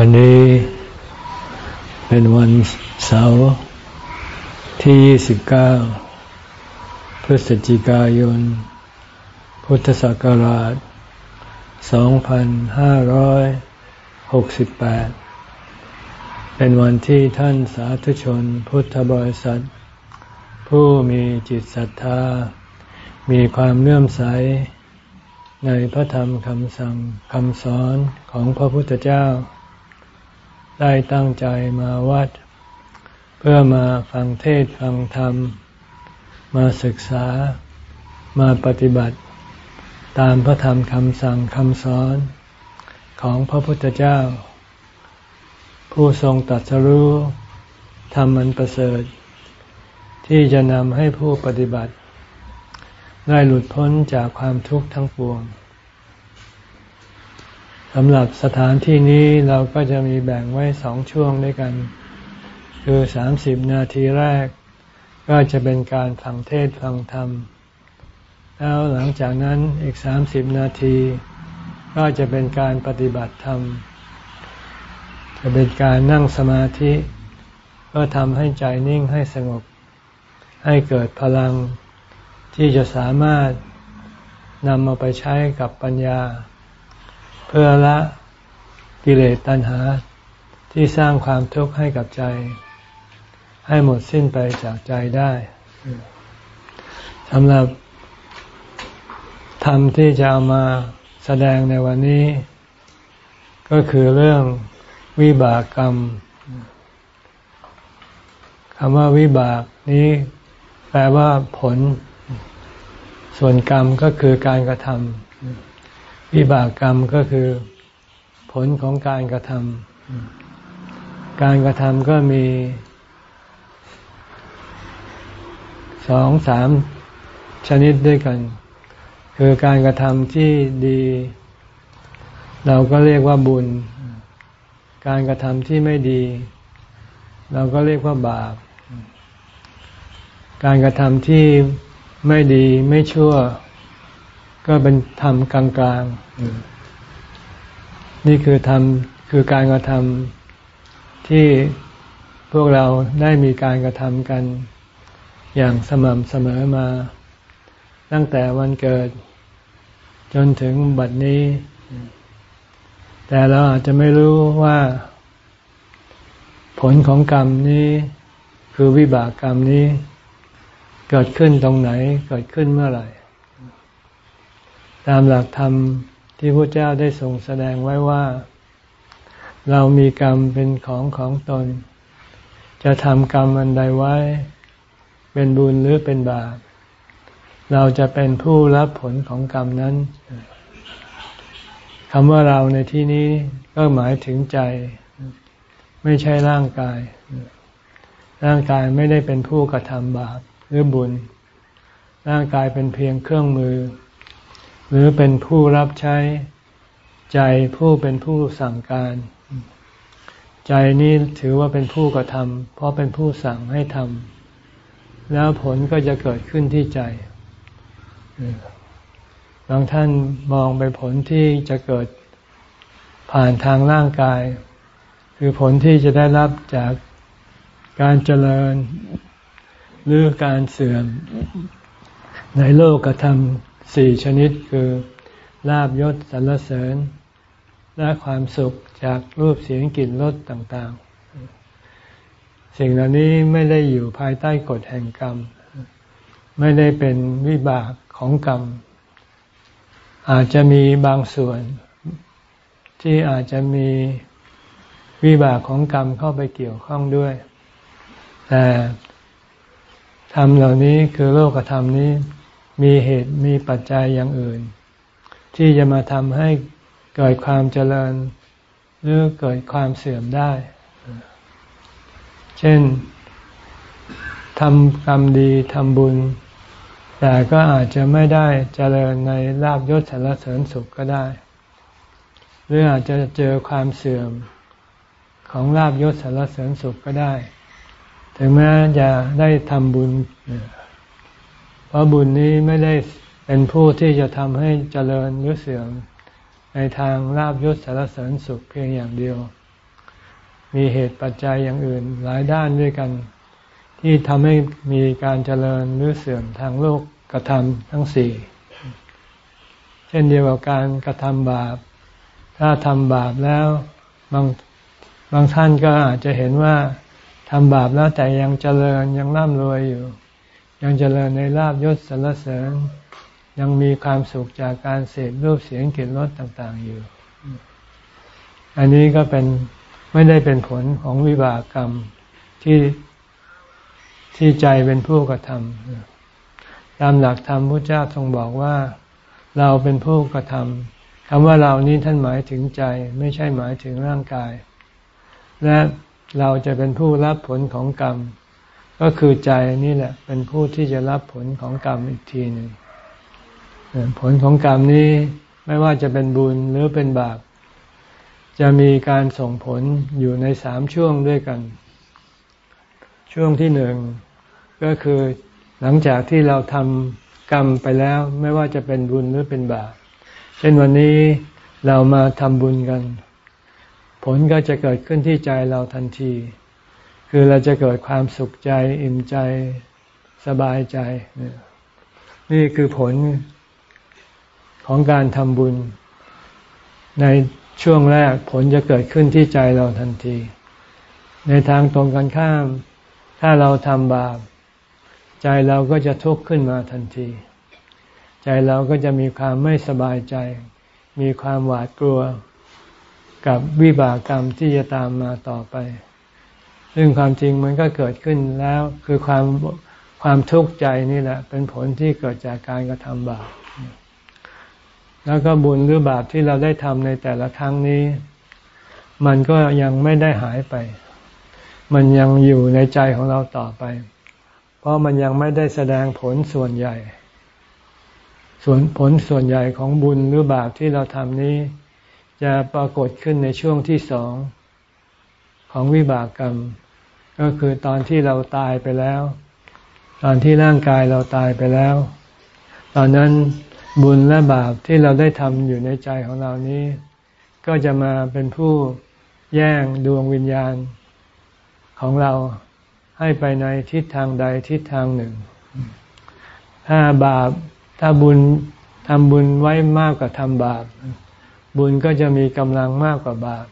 วันนี้เป็นวันเสาร์ที่ 29 พฤศจิกายน พุทธศักราช 2568 เป็นวันที่ท่านสาธุชนพุทธบริษัท ผู้มีจิตศรัทธา มีความเลื่อมใสในพระธรรมคำสั่งคำสอนของพระพุทธเจ้า ได้ตั้งใจมาวัด เพื่อมาฟังเทศฟังธรรม มาศึกษามาปฏิบัติ ตามพระธรรมคำสั่งคำสอนของพระพุทธเจ้า ผู้ทรงตัดสรู้ธรรมันประเสริฐ ที่จะนำให้ผู้ปฏิบัติ ได้หลุดพ้นจากความทุกข์ทั้งปวง สำหรับสถานที่นี้เราก็จะมีแบ่งไว้สองช่วงด้วยกัน คือสามสิบนาทีแรก ก็จะเป็นการฟังเทศฟังธรรม แล้วหลังจากนั้นอีกสามสิบนาที ก็จะเป็นการปฏิบัติธรรม จะเป็นการนั่งสมาธิก็ทำให้ใจนิ่งให้สงบ ให้เกิดพลังที่จะสามารถนำมาไปใช้กับปัญญา เพื่อละกิเลสตัณหาที่สร้างความทุกข์ให้กับใจ ให้หมดสิ้นไปจากใจได้สำหรับธรรมที่จะเอามาแสดงในวันนี้ ก็คือเรื่องวิบากกรรมคำว่าวิบากนี้แปลว่าผล ส่วนกรรมก็คือการกระทำ วิบากกรรมก็คือผลของการกระทำการกระทำก็มีสองสามชนิดด้วยกัน คือการกระทำที่ดี เราก็เรียกว่าบุญ การกระทำที่ไม่ดี เราก็เรียกว่าบาป การกระทำที่ไม่ดีไม่ชั่ว ก็เป็นธรรมกลางๆ นี่คือธรรมคือการกระทำที่พวกเราได้มีการกระทำกันอย่างสม่ำเสมอมา ตั้งแต่วันเกิด จนถึงบัดนี้ แต่เราอาจจะไม่รู้ว่า ผลของกรรมนี้คือวิบากกรรมนี้ เกิดขึ้นตรงไหนเกิดขึ้นเมื่อไหร่ ตามหลักธรรมที่พระเจ้าได้ทรงแสดงไว้ว่า เรามีกรรมเป็นของของตน จะทำกรรมอันใดไว้ เป็นบุญหรือเป็นบาปเราจะเป็นผู้รับผลของกรรมนั้นคำว่าเราในที่นี้ก็หมายถึงใจ ไม่ใช่ร่างกาย ร่างกายไม่ได้เป็นผู้กระทำบาปหรือบุญ ร่างกายเป็นเพียงเครื่องมือ หรือเป็นผู้รับใช้ใจผู้เป็นผู้สั่งการ ใจนี้ถือว่าเป็นผู้กระทำเพราะเป็นผู้สั่งให้ทำแล้วผลก็จะเกิดขึ้นที่ใจบางท่านมองไปผลที่จะเกิดผ่านทางร่างกาย คือผลที่จะได้รับจากการเจริญ หรือการเสื่อมในโลกกระทำ สี่ชนิดคือลาบยศสรรเสริญ และความสุขจากรูปเสียงกลิ่นรสต่างๆ สิ่งเหล่านี้ไม่ได้อยู่ภายใต้กฎแห่งกรรม ไม่ได้เป็นวิบากของกรรม อาจจะมีบางส่วน ที่อาจจะมีวิบากของกรรมเข้าไปเกี่ยวข้องด้วย แต่ธรรมเหล่านี้คือโลกธรรมนี้ มีเหตุมีปัจจัยอย่างอื่น ที่จะมาทำให้เกิดความเจริญ หรือเกิดความเสื่อมได้ เช่นทำกรรมดีทำบุญ แต่ก็อาจจะไม่ได้เจริญในลาบยศสารเสริญสุขก็ได้ หรืออาจจะเจอความเสื่อมของลาบยศสารเสริญสุขก็ได้ ถึงแม้จะได้ทำบุญ เพราะบุญนี้ไม่ได้เป็นผู้ที่จะทำให้เจริญหรือเสื่อมในทางลาบยศสารเสริญสุขเพียงอย่างเดียว มีเหตุปัจจัยอย่างอื่นหลายด้านด้วยกัน ที่ทำให้มีการเจริญหรือเสื่อมทางโลกกระทำทั้งสี่ เช่นเดียวกับการกระทำบาป ถ้าทำบาปแล้วบางบางท่านก็อาจจะเห็นว่าทำบาปแล้วแต่ยังเจริญยังร่ำรวยอยู่ ยังเจริญในลาบยศสรรเสริญ ยังมีความสุขจากการเสพรูปเสียงกลิ่นรสต่าง ๆ อยู่ อันนี้ก็เป็นไม่ได้เป็นผลของวิบากกรรมที่ที่ใจเป็นผู้กระทำตามหลักธรรมพระเจ้าทรงบอกว่าเราเป็นผู้กระทำคำว่าเรานี้ท่านหมายถึงใจ ไม่ใช่หมายถึงร่างกาย และเราจะเป็นผู้รับผลของกรรม ก็คือใจนี่แหละ เป็นผู้ที่จะรับผลของกรรมอีกทีหนึ่งผลของกรรมนี้ไม่ว่าจะเป็นบุญหรือเป็นบาปจะมีการส่งผลอยู่ในสามช่วงด้วยกัน ช่วงที่หนึ่งก็คือหลังจากที่เราทำกรรมไปแล้ว ไม่ว่าจะเป็นบุญหรือเป็นบาปเช่นวันนี้เรามาทำบุญกัน ผลก็จะเกิดขึ้นที่ใจเราทันที คือเราจะเกิดความสุขใจอิ่มใจสบายใจ นี่คือผลของการทำบุญ ในช่วงแรกผลจะเกิดขึ้นที่ใจเราทันที ในทางตรงกันข้าม ถ้าเราทำบาป ใจเราก็จะทุกข์ขึ้นมาทันที ใจเราก็จะมีความไม่สบายใจ มีความหวาดกลัว กับวิบากกรรมที่จะตามมาต่อไป ซึ่งความจริงมันก็เกิดขึ้นแล้วคือความความทุกข์ใจนี่แหละ เป็นผลที่เกิดจากการกระทำบาปแล้วก็บุญหรือบาปที่เราได้ทำในแต่ละครั้งนี้ มันก็ยังไม่ได้หายไป มันยังอยู่ในใจของเราต่อไป เพราะมันยังไม่ได้แสดงผลส่วนใหญ่ ส่วนผลส่วนใหญ่ของบุญหรือบาปที่เราทำนี้ จะปรากฏขึ้นในช่วงที่สอง ของวิบากกรรม ก็คือตอนที่เราตายไปแล้ว ตอนที่ร่างกายเราตายไปแล้ว ตอนนั้นบุญและบาปที่เราได้ทำอยู่ในใจของเรานี้ ก็จะมาเป็นผู้แย่งดวงวิญญาณของเราให้ไปในทิศทางใดทิศทางหนึ่ง ถ้าบาปถ้าบุญทำบุญไว้มากกว่าทำบาป บุญก็จะมีกำลังมากกว่าบาป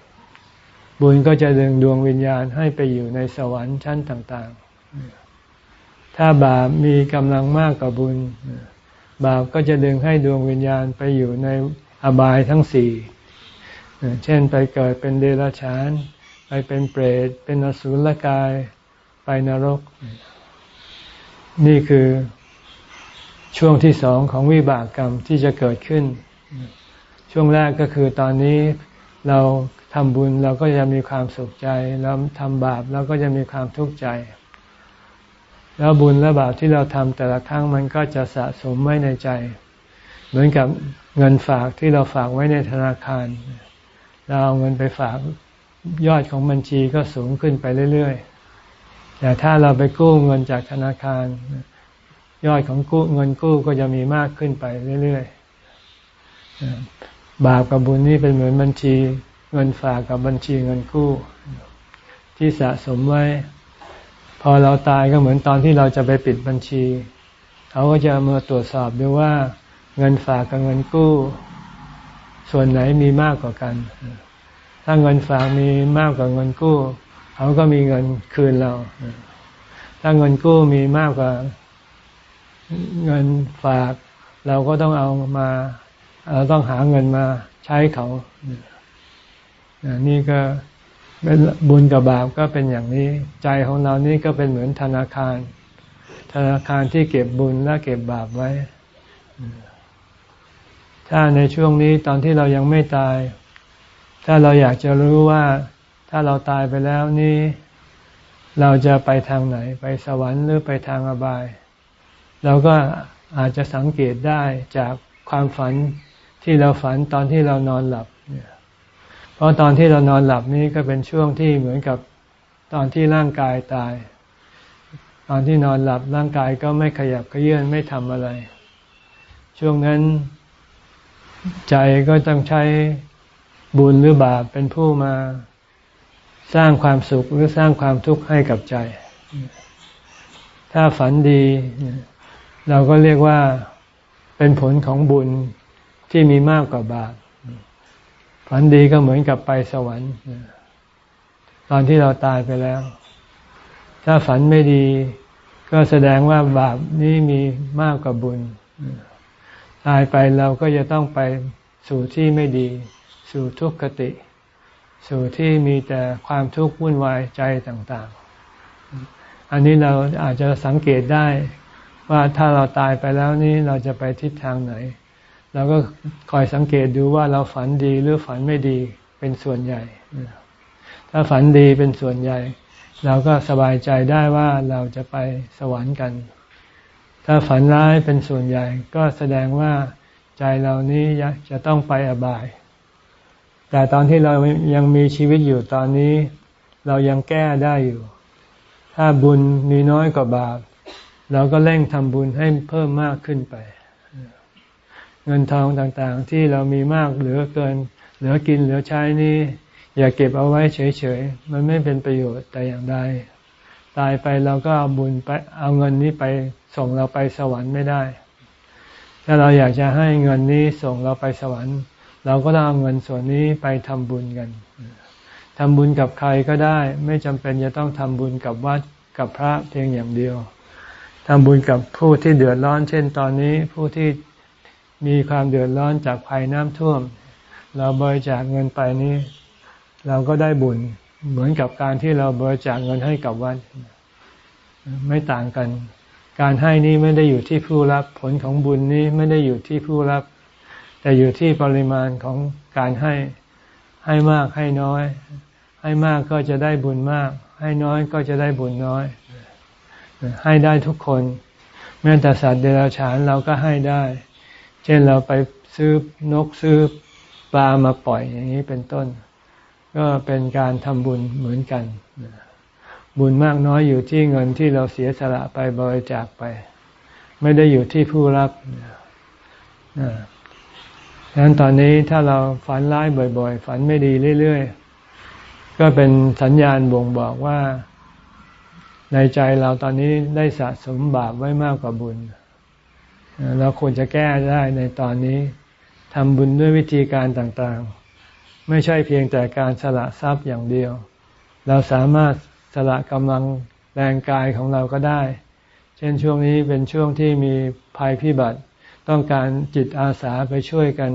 บุญก็จะดึงดวงวิญญาณให้ไปอยู่ในสวรรค์ชั้นต่างๆ ถ้าบาปมีกำลังมากกว่าบุญ บาปก็จะดึงให้ดวงวิญญาณไปอยู่ในอบายทั้งสี่ เช่นไปเกิดเป็นเดรัจฉาน ไปเป็นเปรต เป็นอสุรกาย ไปนรก นี่คือช่วงที่สองของวิบากกรรมที่จะเกิดขึ้น ช่วงแรกก็คือตอนนี้เรา ทำบุญเราก็จะมีความสุขใจเราทำบาปเราก็จะมีความทุกข์ใจ แล้วบุญและบาปที่เราทำแต่ละครั้งมันก็จะสะสมไว้ในใจ เหมือนกับเงินฝากที่เราฝากไว้ในธนาคาร เราเอาเงินไปฝากยอดของบัญชีก็สูงขึ้นไปเรื่อยๆ แต่ถ้าเราไปกู้เงินจากธนาคาร ยอดของกู้เงินกู้ก็จะมีมากขึ้นไปเรื่อยๆบาปกับบุญนี่เป็นเหมือนบัญชี เงินฝากกับบัญชีเงินกู้ ที่สะสมไว้ พอเราตายก็เหมือนตอนที่เราจะไปปิดบัญชี เขาก็จะมาตรวจสอบดูว่า เงินฝากกับเงินกู้ ส่วนไหนมีมากกว่ากัน ถ้าเงินฝากมีมากกว่าเงินกู้ เขาก็มีเงินคืนเรา ถ้าเงินกู้มีมากกว่าเงินฝาก เราก็ต้องเอามาเราต้องหาเงินมาใช้เขา นี่ก็เป็นบุญกับบาปก็เป็นอย่างนี้ ใจของเรานี่ก็เป็นเหมือนธนาคาร ธนาคารที่เก็บบุญและเก็บบาปไว้ ถ้าในช่วงนี้ตอนที่เรายังไม่ตาย ถ้าเราอยากจะรู้ว่าถ้าเราตายไปแล้วนี่เราจะไปทางไหน ไปสวรรค์หรือไปทางอบาย เราก็อาจจะสังเกตได้จากความฝันที่เราฝันตอนที่เรานอนหลับ เพราะตอนที่เรานอนหลับนี้ก็เป็นช่วงที่เหมือนกับตอนที่ร่างกายตาย ตอนที่นอนหลับร่างกายก็ไม่ขยับก็เยื่อนไม่ทำอะไร ช่วงนั้นใจก็ต้องใช้บุญหรือบาปเป็นผู้มาสร้างความสุขหรือสร้างความทุกข์ให้กับใจ ถ้าฝันดี เราก็เรียกว่าเป็นผลของบุญที่มีมากกว่าบาป ฝันดีก็เหมือนกับไปสวรรค์ ตอนที่เราตายไปแล้ว ถ้าฝันไม่ดีก็แสดงว่าบาปนี้มีมากกว่าบุญ ตายไปเราก็จะต้องไปสู่ที่ไม่ดี สู่ทุกขติ สู่ที่มีแต่ความทุกข์วุ่นวายใจต่างๆ อันนี้เราอาจจะสังเกตได้ว่าถ้าเราตายไปแล้วนี้เราจะไปทิศทางไหน เราก็คอยสังเกตดูว่าเราฝันดีหรือฝันไม่ดีเป็นส่วนใหญ่ ถ้าฝันดีเป็นส่วนใหญ่ เราก็สบายใจได้ว่าเราจะไปสวรรค์กัน ถ้าฝันร้ายเป็นส่วนใหญ่ ก็แสดงว่าใจเรานี้จะต้องไปอบาย แต่ตอนที่เรายังมีชีวิตอยู่ตอนนี้ เรายังแก้ได้อยู่ ถ้าบุญมีน้อยกว่าบาป เราก็เร่งทำบุญให้เพิ่มมากขึ้นไป เงินทองต่างๆ ที่เรามีมากเหลือเกิน เหลือกินเหลือใช้นี่อย่าเก็บเอาไว้เฉยๆ มันไม่เป็นประโยชน์แต่อย่างใด ตายไปเราก็เอาบุญไปเอาเงินนี้ไปส่งเราไปสวรรค์ไม่ได้ ถ้าเราอยากจะให้เงินนี้ส่งเราไปสวรรค์ เราก็ต้องเอาเงินส่วนนี้ไปทำบุญกันทำบุญกับใครก็ได้ ไม่จำเป็นจะต้องทำบุญกับวัดกับพระเพียงอย่างเดียวทำบุญกับผู้ที่เดือดร้อน เช่นตอนนี้ผู้ที่ มีความเดือดร้อนจากภัยน้ำท่วม เราบริจาคเงินไปนี้ เราก็ได้บุญเหมือนกับการที่เราบริจาคเงินให้กับวัดไม่ต่างกัน การให้นี้ไม่ได้อยู่ที่ผู้รับ ผลของบุญนี้ไม่ได้อยู่ที่ผู้รับ แต่อยู่ที่ปริมาณของการให้ให้มากให้น้อย ให้มากก็จะได้บุญมาก ให้น้อยก็จะได้บุญน้อย ให้ได้ทุกคน แม้แต่สัตว์เดรัจฉานเราก็ให้ได้ เช่นเราไปซื้อนกซื้อปลามาปล่อยอย่างนี้เป็นต้น ก็เป็นการทำบุญเหมือนกัน บุญมากน้อยอยู่ที่เงินที่เราเสียสละไปบริจาคไป ไม่ได้อยู่ที่ผู้รับดังนั้นตอนนี้ถ้าเราฝันร้ายบ่อย ๆ ฝันไม่ดีเรื่อยๆ ก็เป็นสัญญาณบ่งบอกว่า ในใจเราตอนนี้ได้สะสมบาปไว้มากกว่าบุญ เราควรจะแก้ได้ในตอนนี้ทำบุญด้วยวิธีการต่างๆ ไม่ใช่เพียงแต่การสละทรัพย์อย่างเดียว เราสามารถสละกำลังแรงกายของเราก็ได้ เช่นช่วงนี้เป็นช่วงที่มีภัยพิบัติ ต้องการจิตอาสาไปช่วยกัน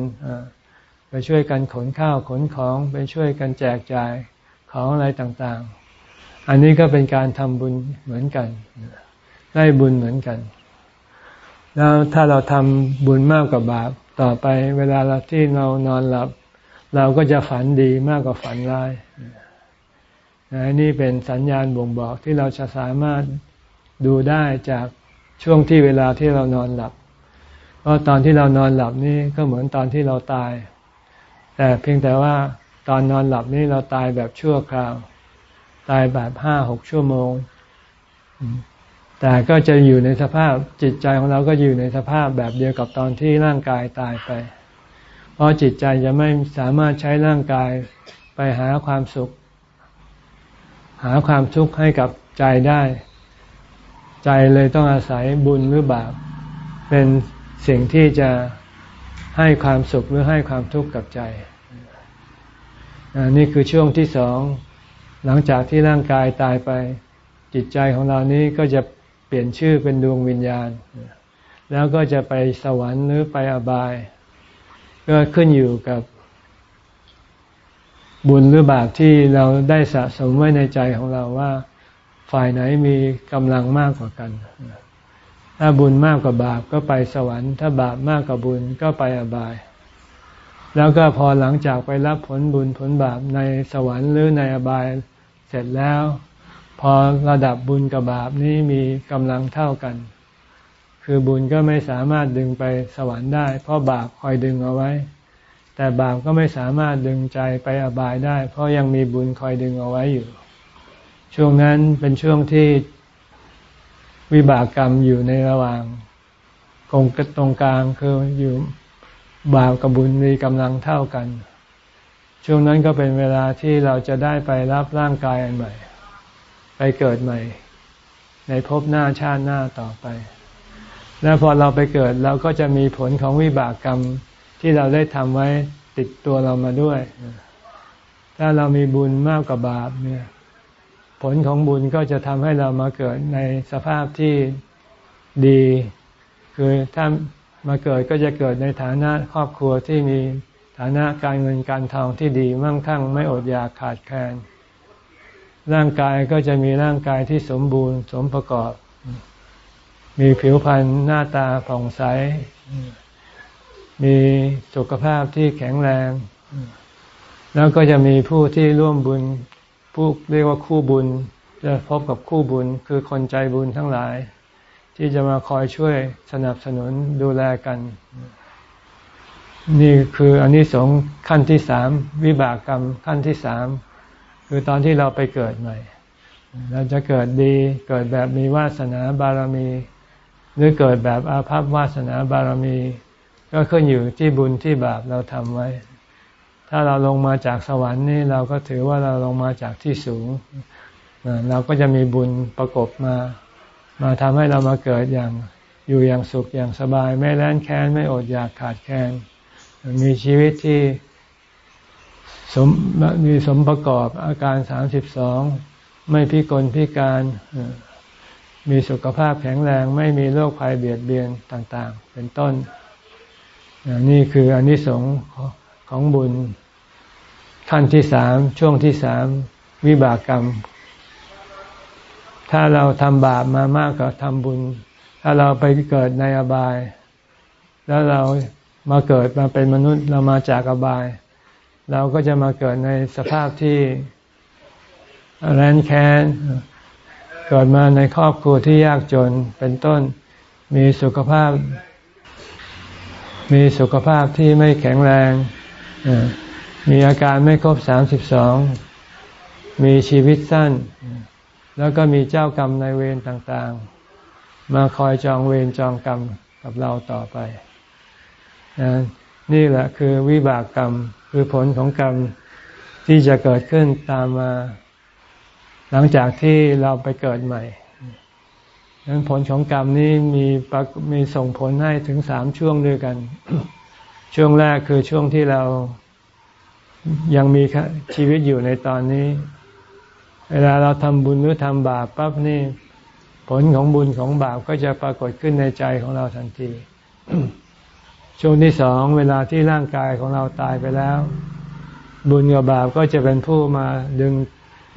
ไปช่วยกันขนข้าวขนของไปช่วยกันแจกจ่ายของอะไรต่างๆ อันนี้ก็เป็นการทำบุญเหมือนกัน ได้บุญเหมือนกัน แล้วถ้าเราทำบุญมากกว่าบาปต่อไปเวลาเราที่เรานอนหลับ เราก็จะฝันดีมากกว่าฝันร้ายนี่เป็นสัญญาณบ่งบอกที่เราจะสามารถดูได้จากช่วงที่เวลาที่เรานอนหลับ เพราะตอนที่เรานอนหลับนี่ก็เหมือนตอนที่เราตาย แต่เพียงแต่ว่าตอนนอนหลับนี่เราตายแบบชั่วคราว ตายแบบห้าหกชั่วโมง แต่ก็จะอยู่ในสภาพจิตใจของเราก็อยู่ในสภาพแบบเดียวกับตอนที่ร่างกายตายไป เพราะจิตใจจะไม่สามารถใช้ร่างกายไปหาความสุข หาความทุกข์ให้กับใจได้ ใจเลยต้องอาศัยบุญหรือบาป เป็นสิ่งที่จะให้ความสุขหรือให้ความทุกข์กับใจ นี่คือช่วงที่สอง หลังจากที่ร่างกายตายไป จิตใจของเรานี้ก็จะ ปลี่ยนชื่อเป็นดวงวิญญาณ แล้วก็จะไปสวรรค์หรือไปอบาย ก็ขึ้นอยู่กับบุญหรือบาปที่เราได้สะสมไว้ในใจของเราว่า ฝ่ายไหนมีกำลังมากกว่ากัน ถ้าบุญมากกว่าบาปก็ไปสวรรค์ ถ้าบาปมากกว่าบุญก็ไปอบาย แล้วก็พอหลังจากไปรับผลบุญผลบาปในสวรรค์หรือในอบายเสร็จแล้ว พอระดับบุญกับบาปนี้มีกำลังเท่ากัน คือบุญก็ไม่สามารถดึงไปสวรรค์ได้ เพราะบาปคอยดึงเอาไว้ แต่บาปก็ไม่สามารถดึงใจไปอบายได้ เพราะยังมีบุญคอยดึงเอาไว้อยู่ ช่วงนั้นเป็นช่วงที่วิบากกรรมอยู่ในระหว่างกงตรงกลางคืออยู่บาปกับบุญมีกำลังเท่ากัน ช่วงนั้นก็เป็นเวลาที่เราจะได้ไปรับร่างกายอันใหม่ ไปเกิดใหม่ ในภพหน้าชาติหน้าต่อไป แล้วพอเราไปเกิดเราก็จะมีผลของวิบากกรรมที่เราได้ทำไว้ติดตัวเรามาด้วย ถ้าเรามีบุญมากกว่าบาปเนี่ย ผลของบุญก็จะทำให้เรามาเกิดในสภาพที่ดี คือถ้ามาเกิดก็จะเกิดในฐานะครอบครัวที่มีฐานะการเงินการทองที่ดีมั่งคั่ง ไม่อดอยากขาดแคลน ร่างกายก็จะมีร่างกายที่สมบูรณ์ สมประกอบ มีผิวพรรณหน้าตาผ่องใส มีสุขภาพที่แข็งแรง แล้วก็จะมีผู้ที่ร่วมบุญ ผู้เรียกว่าคู่บุญ จะพบกับคู่บุญคือคนใจบุญทั้งหลาย ที่จะมาคอยช่วยสนับสนุนดูแลกัน นี่คืออันนี้สงขั้นที่สามวิบากกรรมขั้นที่สาม คือตอนที่เราไปเกิดใหม่ เราจะเกิดดีเกิดแบบมีวาสนาบารมี หรือเกิดแบบอาภัพวาสนาบารมี ก็ขึ้นอยู่ที่บุญที่บาปเราทำไว้ ถ้าเราลงมาจากสวรรค์นี่เราก็ถือว่าเราลงมาจากที่สูง เราก็จะมีบุญประกบมา มาทำให้เรามาเกิดอย่างอยู่อย่างสุขอย่างสบาย ไม่แล้นแค้นไม่อดอยากขาดแคลนมีชีวิตที่ สมมีสมประกอบอาการสามสิบสองไม่พิกลพิการมีสุขภาพแข็งแรงไม่มีโรคภัยเบียดเบียนต่าง ๆ เป็นต้น นี่คืออนนิสงส์ของบุญขั้นที่สามช่วงที่สามวิบากกรรม ถ้าเราทำบาปมามากกว่าทำบุญ ถ้าเราไปเกิดในอบาย แล้วเรามาเกิดมาเป็นมนุษย์เรามาจากอบาย เราก็จะมาเกิดในสภาพที่แรนแค้นเกิดมาในครอบครัวที่ยากจนเป็นต้นมีสุขภาพ มีสุขภาพที่ไม่แข็งแรง มีอาการไม่ครบสามสิบสองมีชีวิตสั้น แล้วก็มีเจ้ากรรมในเวรต่างๆ มาคอยจองเวรจองกรรมกับเราต่อไป นี่แหละคือวิบากกรรม คือผลของกรรมที่จะเกิดขึ้นตามมา หลังจากที่เราไปเกิดใหม่ดังนั้นผลของกรรมนี้มีมีส่งผลให้ถึงสามช่วงด้วยกัน ช่วงแรกคือช่วงที่เรายังมีชีวิตอยู่ในตอนนี้ เวลาเราทำบุญหรือทำบาปปั๊บนี่ ผลของบุญของบาปก็จะปรากฏขึ้นในใจของเราทันที ช่วงที่สองเวลาที่ร่างกายของเราตายไปแล้ว บุญกับบาปก็จะเป็นผู้มาดึง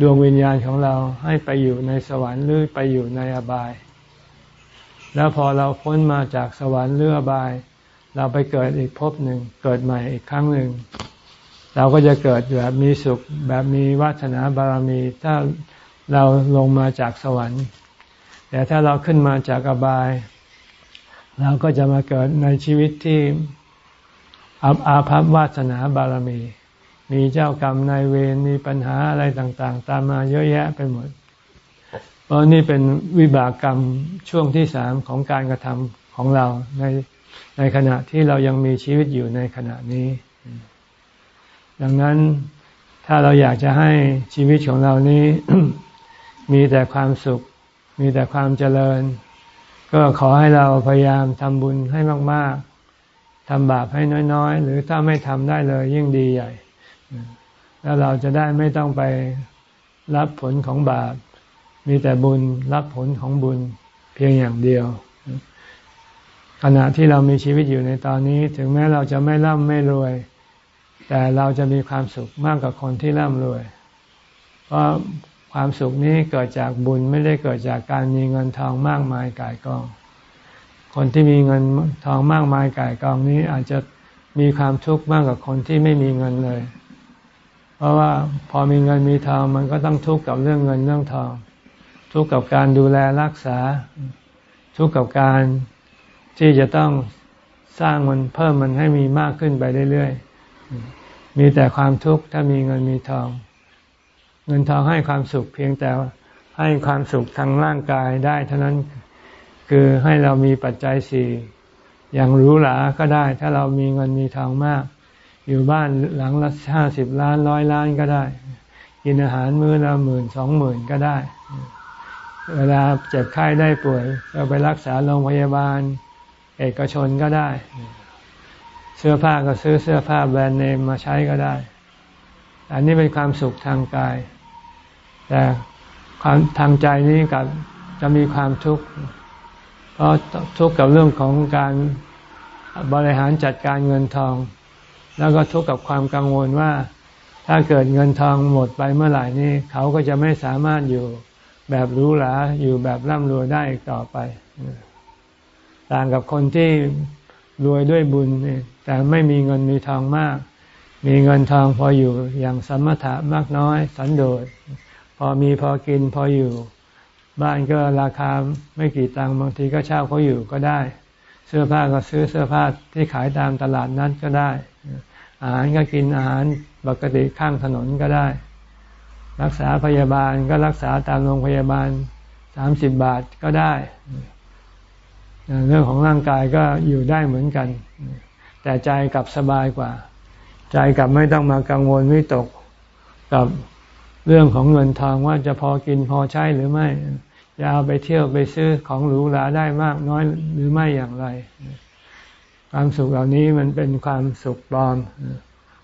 ดวงวิญญาณของเราให้ไปอยู่ในสวรรค์หรือไปอยู่ในอบาย แล้วพอเราพ้นมาจากสวรรค์หรืออบาย เราไปเกิดอีกภพหนึ่งเกิดใหม่อีกครั้งหนึ่ง เราก็จะเกิดแบบมีสุขแบบมีวาสนาบารมี ถ้าเราลงมาจากสวรรค์ แต่ถ้าเราขึ้นมาจากอบาย เราก็จะมาเกิดในชีวิตที่อาอาภัพวาสนาบารมี มีเจ้ากรรมนายเวรมีปัญหาอะไรต่างๆ ตามมาเยอะแยะไปหมด เพราะนี่เป็นวิบากกรรมช่วงที่สามของการกระทำของเราในในขณะที่เรายังมีชีวิตอยู่ในขณะนี้ ดังนั้นถ้าเราอยากจะให้ชีวิตของเรานี้ มีแต่ความสุข มีแต่ความเจริญ ก็ขอให้เราพยายามทำบุญให้มาก ๆทำบาปให้น้อย ๆ หรือถ้าไม่ทำได้เลยยิ่งดีใหญ่ แล้วเราจะได้ไม่ต้องไปรับผลของบาป มีแต่บุญรับผลของบุญเพียงอย่างเดียว ขณะที่เรามีชีวิตอยู่ในตอนนี้ ถึงแม้เราจะไม่ร่ำไม่รวย แต่เราจะมีความสุขมากกว่าคนที่ร่ำรวย เพราะ ความสุขนี้เกิดจากบุญไม่ได้เกิดจากการมีเงินทองมากมายกายกอง คนที่มีเงินทองมากมายกายกองนี้อาจจะมีความทุกข์มากกว่าคนที่ไม่มีเงินเลย เพราะว่าพอมีเงินมีทองมันก็ต้องทุกข์กับเรื่องเงินเรื่องทอง ทุกข์กับการดูแลรักษา ทุกข์กับการที่จะต้องสร้างมันเพิ่มมันให้มีมากขึ้นไปเรื่อยๆ มีแต่ความทุกข์ถ้ามีเงินมีทอง เงินทองให้ความสุขเพียงแต่ให้ความสุขทางร่างกายได้เท่านั้นคือให้เรามีปัจจัยสี่อย่างหรูหราก็ได้ ถ้าเรามีเงินมีทองมาก อยู่บ้านหลังละห้าสิบล้านร้อยล้านก็ได้ กินอาหารมื้อละหมื่นสองหมื่นก็ได้ เวลาเจ็บไข้ได้ป่วยก็ไปรักษาโรงพยาบาล เอกชนก็ได้ เสื้อผ้าก็ซื้อเสื้อผ้าแบรนด์เนมมาใช้ก็ได้ อันนี้เป็นความสุขทางกาย แต่ความทางใจนี้กับจะมีความทุกข์เพราะทุกข์กับเรื่องของการบริหารจัดการเงินทอง แล้วก็ทุกข์กับความกังวลว่า ถ้าเกิดเงินทองหมดไปเมื่อไหร่นี้เขาก็จะไม่สามารถอยู่แบบรู้หลาอยู่แบบร่ำรวยได้อีกต่อไป ต่างกับคนที่รวยด้วยบุญแต่ไม่มีเงินมีทองมาก มีเงินทองพออยู่อย่างสมถะมากน้อย สันโดษ พอมีพอกินพออยู่ บ้านก็ราคาไม่กี่ตังค์บางทีก็เช่าเขาอยู่ก็ได้ เสื้อผ้าก็ซื้อเสื้อผ้าที่ขายตามตลาดนัดก็ได้ อาหารก็กินอาหารปกติข้างถนนก็ได้ รักษาพยาบาลก็รักษาตามโรงพยาบาลสามสิบบาทก็ได้ เรื่องของร่างกายก็อยู่ได้เหมือนกัน แต่ใจกลับสบายกว่า ใจกลับไม่ต้องมากังวลวิตกกับ เรื่องของเงินทองว่าจะพอกินพอใช้หรือไม่จะเอาไปเที่ยวไปซื้อของหรูหราได้มากน้อยหรือไม่อย่างไร ความสุขเหล่านี้มันเป็นความสุขปลอม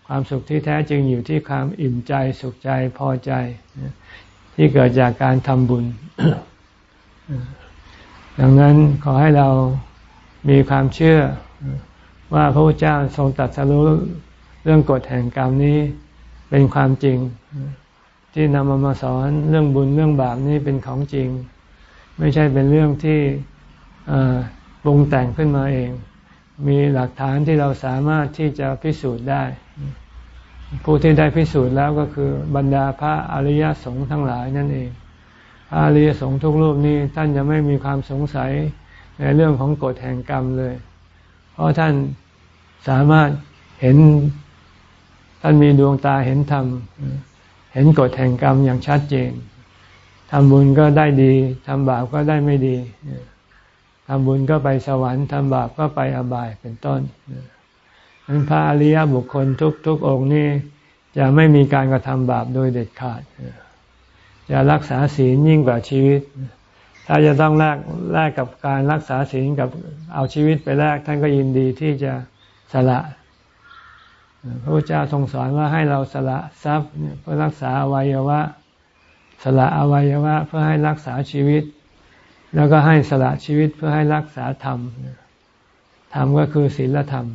ความสุขที่แท้จริงอยู่ที่ความอิ่มใจสุขใจพอใจ ที่เกิดจากการทำบุญ ดังนั้นขอให้เรามีความเชื่อว่าพระพุทธเจ้าทรงตรัสรู้เรื่องกฎแห่งกรรมนี้เป็นความจริง ที่นำมามาสอนเรื่องบุญเรื่องบาปนี่เป็นของจริง ไม่ใช่เป็นเรื่องที่ปรุงแต่งขึ้นมาเอง มีหลักฐานที่เราสามารถที่จะพิสูจน์ได้ ผู้ที่ได้พิสูจน์แล้วก็คือบรรดาพระอริยสงฆ์ทั้งหลายนั่นเองพระอริยสงฆ์ทุกรูปนี้ท่านจะไม่มีความสงสัยในเรื่องของกฎแห่งกรรมเลย เพราะท่านสามารถเห็นท่านมีดวงตาเห็นธรรม เห็นกฎแห่งกรรมอย่างชัดเจนทำบุญก็ได้ดีทำบาปก็ได้ไม่ดีทำบุญก็ไปสวรรค์ทำบาปก็ไปอบายเป็นต้นนั้นพระอริยบุคคลทุกทุกองค์นี่จะไม่มีการกระทำบาปโดยเด็ดขาด จะรักษาศีลยิ่งกว่าชีวิต ถ้าจะต้องแลกแลกกับการรักษาศีลกับเอาชีวิตไปแลกท่านก็ยินดีที่จะสละ พระพุทธเจ้าทรงสอนว่าให้เราสละทรัพย์เพื่อรักษาอวัยวะ สละอวัยวะ เพื่อให้รักษาชีวิต แล้วก็ให้สละชีวิตเพื่อให้รักษาธรรมธรรมก็คือศีลธรรม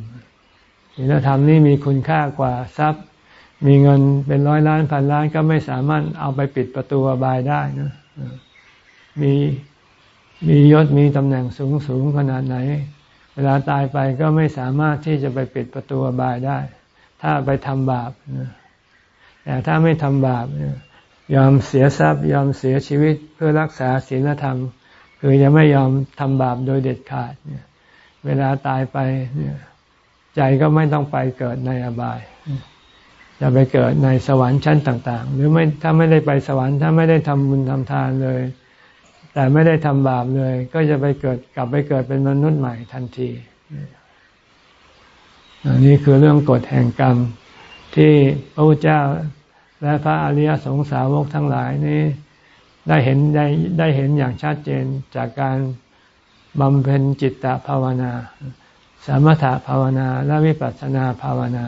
ศีลธรรมนี่มีคุณค่ากว่าทรัพย์ มีเงินเป็นร้อยล้านพันล้านก็ไม่สามารถเอาไปปิดประตูอบายได้นะมีมียศมีตำแหน่งสูงสูงขนาดไหน เวลาตายไปก็ไม่สามารถที่จะไปปิดประตูอบายได้ ถ้าไปทำบาปแต่ถ้าไม่ทำบาปยอมเสียทรัพย์ ยอมเสียชีวิตเพื่อรักษาศีลธรรม คือจะไม่ยอมทำบาปโดยเด็ดขาดเวลาตายไปใจก็ไม่ต้องไปเกิดในอบายจะไปเกิดในสวรรค์ชั้นต่าง ๆ หรือไม่ถ้าไม่ได้ไปสวรรค์ถ้าไม่ได้ทำบุญทำทานเลย แต่ไม่ได้ทำบาปเลย ก็จะไปเกิดกลับไปเกิดเป็นมนุษย์ใหม่ทันที นี่คือเรื่องกฎแห่งกรรมที่พระพุทธเจ้าและพระอริยสงสาวกทั้งหลายนี้ได้เห็นได้ได้เห็นอย่างชัดเจนจากการบำเพ็ญจิตตภาวนา สมถภาวนาและวิปัสสนาภาวนา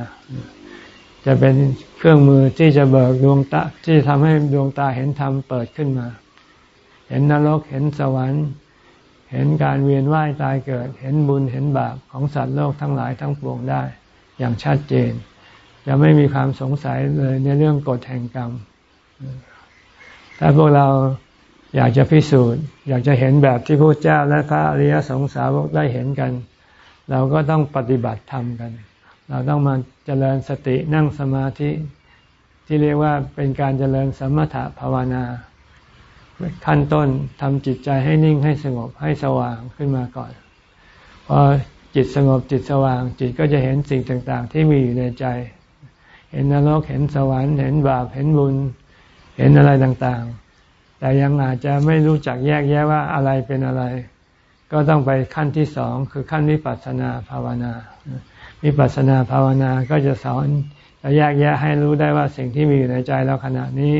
จะเป็นเครื่องมือที่จะเบิกดวงตาที่ทำให้ดวงตาเห็นธรรมเปิดขึ้นมา เห็นนรกเห็นสวรรค์ เห็นการเวียนว่ายตายเกิด เห็นบุญเห็นบาปของสัตว์โลกทั้งหลายทั้งปวงได้ อย่างชัดเจน จะไม่มีความสงสัยเลยในเรื่องกฎแห่งกรรม ถ้าพวกเราอยากจะพิสูจน์ อยากจะเห็นแบบที่พระเจ้าและพระอริยสงสาวกได้เห็นกัน เราก็ต้องปฏิบัติธรรมกัน เราต้องมาเจริญสตินั่งสมาธิที่เรียกว่าเป็นการเจริญสมถะภาวนา ขั้นต้นทำจิตใจให้นิ่งให้สงบให้สว่างขึ้นมาก่อนพอจิตสงบจิตสว่าง จิตก็จะเห็นสิ่งต่าง ๆ ที่มีอยู่ในใจ เห็นนรกเห็นสวรรค์เห็นบาปเห็นบุญ เห็นอะไรต่างๆ แต่ยังอาจจะไม่รู้จักแยกแยะว่าอะไรเป็นอะไร ก็ต้องไปขั้นที่สองคือขั้นวิปัสสนาภาวนาวิปัสสนาภาวนาก็จะสอนจะแยกแยะให้รู้ได้ว่าสิ่งที่มีอยู่ในใจเราขณะนี้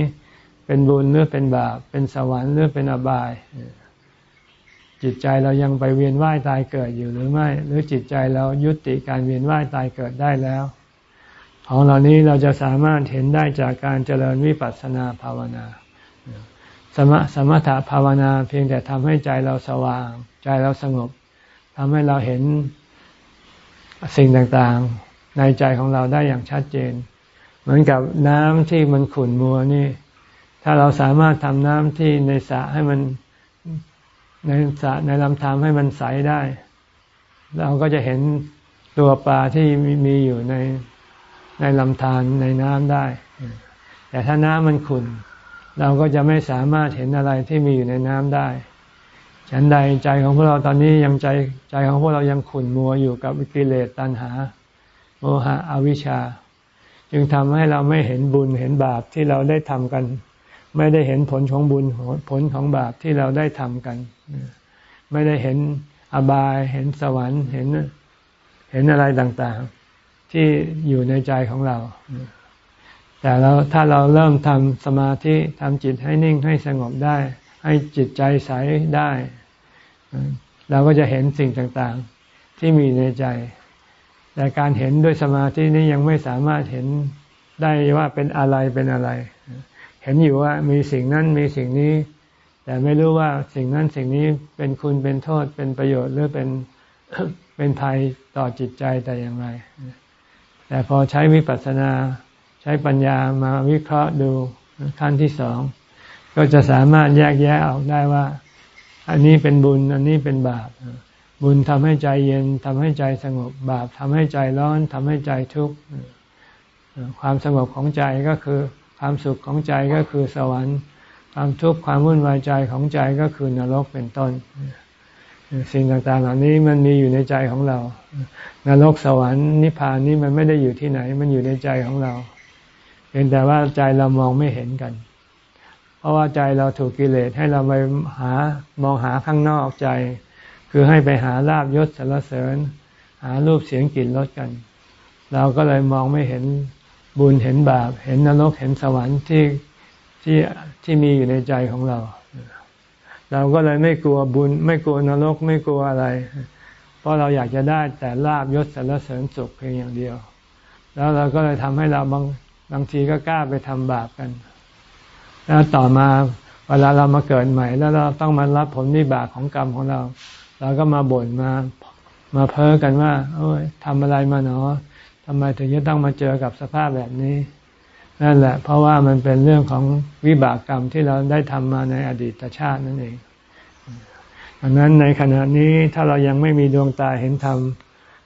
เป็นบุญหรือเป็นบาป เป็นสวรรค์หรือเป็นอบาย จิตใจเรายังไปเวียนว่ายตายเกิดอยู่หรือไม่ หรือจิตใจเรายุติการเวียนว่ายตายเกิดได้แล้ว ของเหล่านี้เราจะสามารถเห็นได้จากการเจริญวิปัสสนาภาวนา สมสมถภาวนาเพียงแต่ทำให้ใจเราสว่าง ใจเราสงบทำให้เราเห็นสิ่งต่างๆ ในใจของเราได้อย่างชัดเจน เหมือนกับน้ำที่มันขุ่นมัวนี่ ถ้าเราสามารถทำน้ำที่ในสระให้มันในสระในลำธารให้มันใสได้ เราก็จะเห็นตัวปลาที่มีอยู่ในในลำธารในน้ำได้ แต่ถ้าน้ำมันขุ่นเราก็จะไม่สามารถเห็นอะไรที่มีอยู่ในน้ำได้ฉันใดใจของพวกเราตอนนี้ยังใจใจของพวกเรายังขุ่นมัวอยู่กับกิเลสตัณหา โมหะอวิชชา จึงทำให้เราไม่เห็นบุญเห็นบาปที่เราได้ทำกัน ไม่ได้เห็นผลของบุญผลของบาปที่เราได้ทำกัน ไม่ได้เห็นอบาย เห็นสวรรค์เห็นเห็นอะไรต่างๆ ที่อยู่ในใจของเรา แต่เราถ้าเราเริ่มทำสมาธิทำจิตให้นิ่งให้สงบได้ ให้จิตใจใสได้ เราก็จะเห็นสิ่งต่างๆ ที่มีในใจ แต่การเห็นด้วยสมาธินี้ยังไม่สามารถเห็นได้ว่าเป็นอะไรเป็นอะไร ห็นอยู่ว่ามีสิ่งนั้นมีสิ่งนี้ แต่ไม่รู้ว่าสิ่งนั้นสิ่งนี้เป็นคุณเป็นโทษเป็นประโยชน์หรือเป็นเป็นภัยต่อจิตใจแต่อย่างไร แต่พอใช้วิปัสสนาใช้ปัญญามาวิเคราะห์ดูขั้นที่สองก็จะสามารถแยกแยะออกได้ว่า อันนี้เป็นบุญ อันนี้เป็นบาป บุญทำให้ใจเย็นทำให้ใจสงบ บาปทำให้ใจร้อนทำให้ใจทุกข์ความสงบของใจก็คือ ความสุขของใจก็คือสวรรค์ ความทุกข์ความวุ่นวายใจของใจก็คือนรกเป็นต้น สิ่งต่างๆเหล่านี้มันมีอยู่ในใจของเรา นรกสวรรค์นิพพานนี้มันไม่ได้อยู่ที่ไหน มันอยู่ในใจของเราเพียงแต่ว่าใจเรามองไม่เห็นกัน เพราะว่าใจเราถูกกิเลสให้เราไปหามองหาข้างนอกใจ คือให้ไปหาลาบยศสารเสริญ หารูปเสียงกลิ่นรสกัน เราก็เลยมองไม่เห็น บุญเห็นบาป เห็นนรกเห็นสวรรค์ที่ที่ที่มีอยู่ในใจของเรา เราก็เลยไม่กลัวบุญ ไม่กลัวนรกไม่กลัวอะไร เพราะเราอยากจะได้แต่ลาบยศสารเสริญสุขเพียงอย่างเดียว แล้วเราก็เลยทำให้เราบางบางทีก็กล้าไปทำบาปกัน แล้วต่อมาเวลาเรามาเกิดใหม่ แล้วเราต้องมารับผลนิบากของกรรมของเรา เราก็มาบ่นมามาเพ้อกันว่า โอ้ยทำอะไรมาเนาะ ทำไมถึงจะต้องมาเจอกับสภาพแบบนี้ นั่นแหละ เพราะว่ามันเป็นเรื่องของวิบากกรรมที่เราได้ทำมาในอดีตชาตินั่นเองดังนั้นในขณะนี้ถ้าเรายังไม่มีดวงตาเห็นธรรม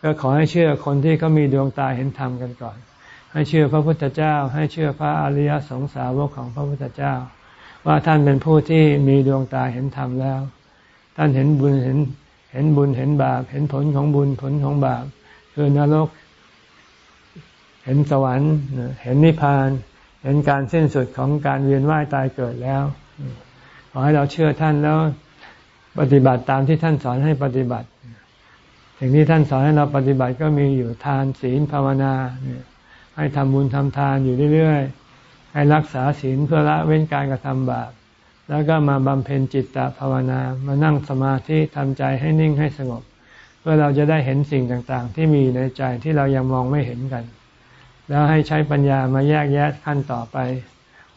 ก็ขอให้เชื่อคนที่เขามีดวงตาเห็นธรรมกันก่อน ให้เชื่อพระพุทธเจ้า ให้เชื่อพระอริยสงสาวกของพระพุทธเจ้า ว่าท่านเป็นผู้ที่มีดวงตาเห็นธรรมแล้ว ท่านเห็นบุญเห็นเห็นบุญเห็นบาป เห็นผลของบุญผลของบาป คือนรก เห็นสวรรค์เห็นนิพพาน เห็นการสิ้นสุดของการเวียนว่ายตายเกิดแล้ว ขอให้เราเชื่อท่านแล้วปฏิบัติตามที่ท่านสอนให้ปฏิบัติ สิ่งที่ท่านสอนให้เราปฏิบัติก็มีอยู่ทานศีลภาวนา ให้ทำบุญทำทานอยู่เรื่อยๆ ให้รักษาศีลเพื่อละเว้นการกระทำบาป แล้วก็มาบำเพ็ญจิตตภาวนา มานั่งสมาธิทำใจให้นิ่งให้สงบ เพื่อเราจะได้เห็นสิ่งต่างๆ ที่มีในใจที่เรายังมองไม่เห็นกัน แล้วให้ใช้ปัญญามาแยกแยะขั้นต่อไป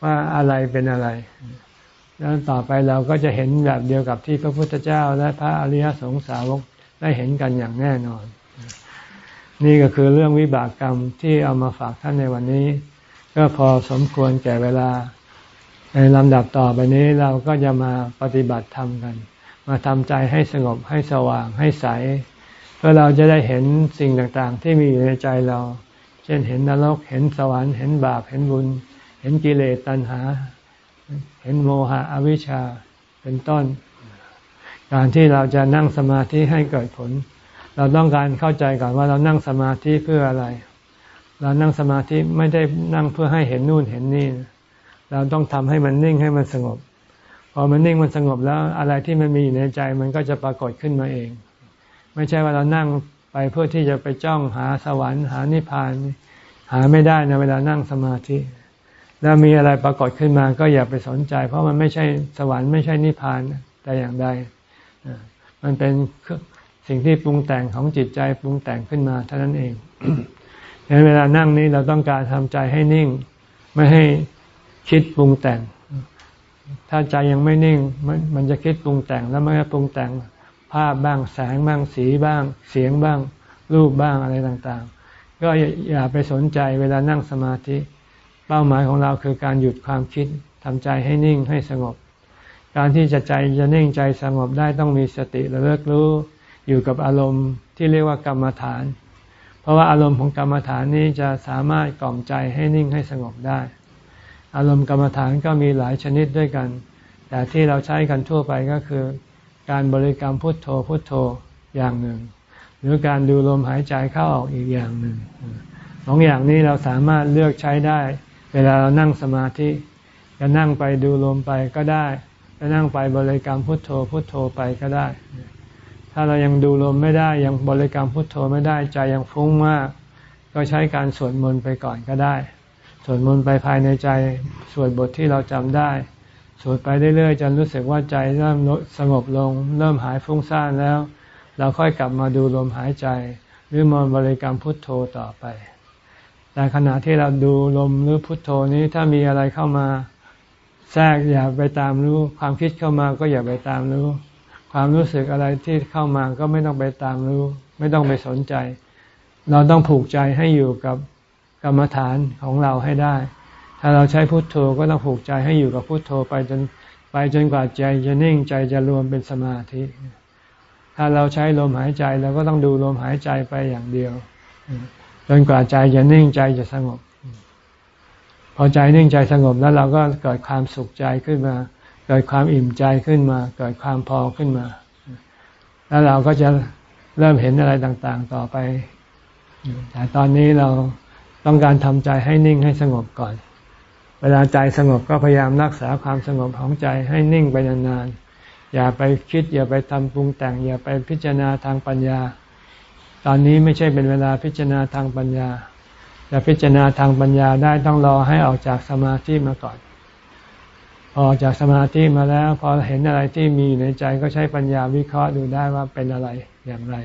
ว่าอะไรเป็นอะไร แล้วต่อไปเราก็จะเห็นแบบเดียวกับที่พระพุทธเจ้า และพระอริยสงสาวกได้เห็นกันอย่างแน่นอน นี่ก็คือเรื่องวิบากกรรมที่เอามาฝากท่านในวันนี้ ก็พอสมควรแก่เวลา ในลำดับต่อไปนี้เราก็จะมาปฏิบัติธรรมกัน มาทำใจให้สงบให้สว่างให้ใสเพื่อเราจะได้เห็นสิ่งต่างๆ ที่มีอยู่ในใจเรา เช่นเห็นนรก เห็นสวรรค์ เห็นบาป เห็นบุญ เห็นกิเลสตัณหา เห็นโมหะอวิชชา เป็นต้น การที่เราจะนั่งสมาธิให้เกิดผล เราต้องการเข้าใจก่อนว่าเรานั่งสมาธิเพื่ออะไร เรานั่งสมาธิไม่ได้นั่งเพื่อให้เห็นนู่นเห็นนี่ เราต้องทำให้มันนิ่งให้มันสงบ พอมันนิ่งมันสงบแล้วอะไรที่มันมีอยู่ในใจมันก็จะปรากฏขึ้นมาเอง ไม่ใช่ว่าเรานั่ง ไปเพื่อที่จะไปจ้องหาสวรรค์หานิพพาน หาไม่ได้ในเวลานั่งสมาธิ แล้วมีอะไรปรากฏขึ้นมาก็อย่าไปสนใจ เพราะมันไม่ใช่สวรรค์ไม่ใช่นิพพานแต่อย่างใดมันเป็นสิ่งที่ปรุงแต่งของจิตใจปรุงแต่งขึ้นมาเท่านั้นเองดังนั้นเวลานั่งนี้เราต้องการทำใจให้นิ่ง ไม่ให้คิดปรุงแต่ง ถ้าใจยังไม่นิ่ง มันมันจะคิดปรุงแต่งแล้วมันจะปรุงแต่ง ภาพบ้างแสงบ้างสีบ้าง เสียงบ้าง รูปบ้างอะไรต่างๆ ก็อย่าไปสนใจเวลานั่งสมาธิ เป้าหมายของเราคือการหยุดความคิดทำใจให้นิ่งให้สงบ การที่จะใจจะนิ่งใจสงบได้ต้องมีสติระลึกรู้อยู่กับอารมณ์ที่เรียกว่ากรรมฐาน เพราะว่าอารมณ์ของกรรมฐานนี้จะสามารถกล่อมใจให้นิ่งให้สงบได้ อารมณ์กรรมฐานก็มีหลายชนิดด้วยกัน แต่ที่เราใช้กันทั่วไปก็คือ การบริกรรมพุทโธพุทโธอย่างหนึ่ง หรือการดูลมหายใจเข้าออกอีกอย่างหนึ่งสองอย่างนี้เราสามารถเลือกใช้ได้ เวลาเรานั่งสมาธิจะนั่งไปดูลมไปก็ได้จะนั่งไปบริกรรมพุทโธพุทโธไปก็ได้ ถ้าเรายังดูลมไม่ได้ยังบริกรรมพุทโธไม่ได้ใจยังฟุ้งมาก ก็ใช้การสวดมนต์ไปก่อนก็ได้สวดมนต์ไปภายในใจสวดบทที่เราจำได้ สวดไปเรื่อยๆจนรู้สึกว่าใจเริ่มสงบลง เริ่มหายฟุ้งซ่านแล้ว เราค่อยกลับมาดูลมหายใจ หรือมนบริกรรมพุทโธต่อไป แต่ขณะที่เราดูลมหรือพุทโธนี้ถ้ามีอะไรเข้ามาแทรกอย่าไปตามรู้ ความคิดเข้ามาก็อย่าไปตามรู้ ความรู้สึกอะไรที่เข้ามาก็ไม่ต้องไปตามรู้ ไม่ต้องไปสนใจ เราต้องผูกใจให้อยู่กับกรรมฐานของเราให้ได้ ถ้าเราใช้พุทโธก็ต้องผูกใจให้อยู่กับพุทโธไปจนไปจนกว่าใจจะนิ่งใจจะรวมเป็นสมาธิ ถ้าเราใช้ลมหายใจเราก็ต้องดูลมหายใจไปอย่างเดียวจนกว่าใจจะนิ่งใจจะสงบ พอใจนิ่งใจสงบแล้วเราก็เกิดความสุขใจขึ้นมา เกิดความอิ่มใจขึ้นมา เกิดความพอขึ้นมา แล้วเราก็จะเริ่มเห็นอะไรต่าง ๆ ต่อไป แต่ตอนนี้เราต้องการทำใจให้นิ่งให้สงบก่อน เวลาใจสงบก็พยายามรักษาความสงบของใจให้นิ่งไปนานๆ อย่าไปคิด อย่าไปทำปรุงแต่ง อย่าไปพิจารณาทางปัญญา ตอนนี้ไม่ใช่เป็นเวลาพิจารณาทางปัญญาจะพิจารณาทางปัญญาได้ต้องรอให้ออกจากสมาธิมาก่อนพอจากสมาธิมาแล้ว พอเห็นอะไรที่มีในใจก็ใช้ปัญญาวิเคราะห์ดูได้ว่าเป็นอะไรอย่างไร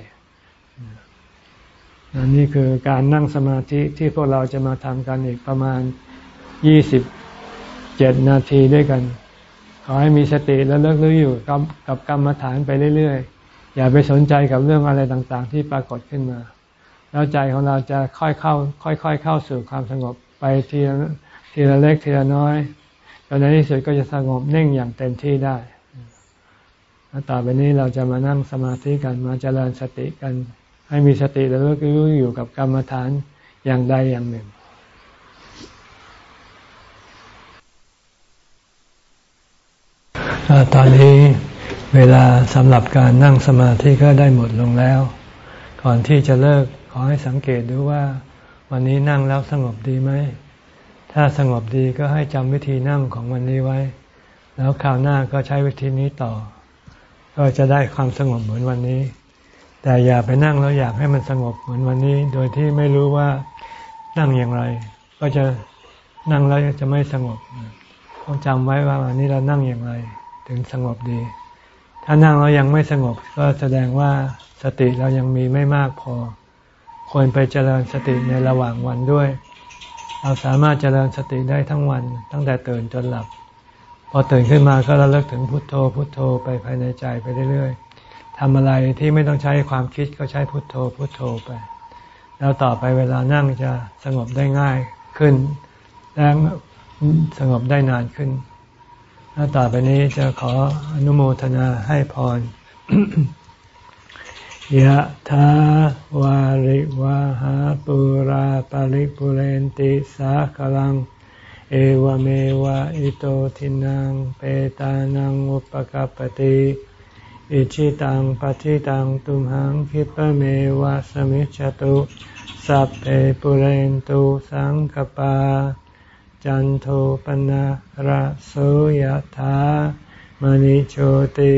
นนี่คือการนั่งสมาธิที่พวกเราจะมาทำกันอีกประมาณ ยี่สิบเจ็ดนาทีด้วยกัน ขอให้มีสติและเลิกรู้อยู่กับกับกรรมฐานไปเรื่อยๆ อย่าไปสนใจกับเรื่องอะไรต่างๆ ที่ปรากฏขึ้นมา แล้วใจของเราจะค่อยเข้า ค่อย ๆ เข้าสู่ความสงบไปทีละทีละเล็กทีละน้อยแล้วในที่สุดก็จะสงบนิ่งอย่างเต็มที่ได้ต่อไปนี้เราจะมานั่งสมาธิกันมาเจริญสติกัน ให้มีสติแล้วก็รู้อยู่กับกรรมฐานอย่างใดอย่างหนึ่ง ตอนนี้เวลาสำหรับการนั่งสมาธิก็ได้หมดลงแล้ว ก่อนที่จะเลิกขอให้สังเกตดูว่าวันนี้นั่งแล้วสงบดีไหม ถ้าสงบดีก็ให้จำวิธีนั่งของวันนี้ไว้ แล้วคราวหน้าก็ใช้วิธีนี้ต่อ ก็จะได้ความสงบเหมือนวันนี้ แต่อย่าไปนั่งแล้วอยากให้มันสงบเหมือนวันนี้ โดยที่ไม่รู้ว่านั่งอย่างไร ก็จะนั่งแล้วจะไม่สงบต้องจำไว้ว่าวันนี้เรานั่งอย่างไร ถึงสงบดี ถ้านั่งแล้วยังไม่สงบก็แสดงว่าสติเรายังมีไม่มากพอ ควรไปเจริญสติในระหว่างวันด้วย เราสามารถเจริญสติได้ทั้งวัน ตั้งแต่ตื่นจนหลับ พอตื่นขึ้นมาก็ระลึกถึงพุทโธ พุทโธไปภายในใจไปเรื่อยๆทำอะไรที่ไม่ต้องใช้ความคิดก็ใช้พุทโธ พุทโธไป แล้วต่อไปเวลานั่งจะสงบได้ง่ายขึ้นและสงบได้นานขึ้น แล้วต่อไปนี้จะขออนุโมทนาให้พรยะถาวาริวะหาปุราปาริปุเรนติสาคลัง เอวเมวะอิโตทินนังเปตานังอุปกัปปติอิจฉิตังปัตถิตังตุมหัง ขิปปเมวะสมิชฌตุสัพเพปูเรนตุสังกัปปา จันโทปัณณะระโสยะถามณิโชติ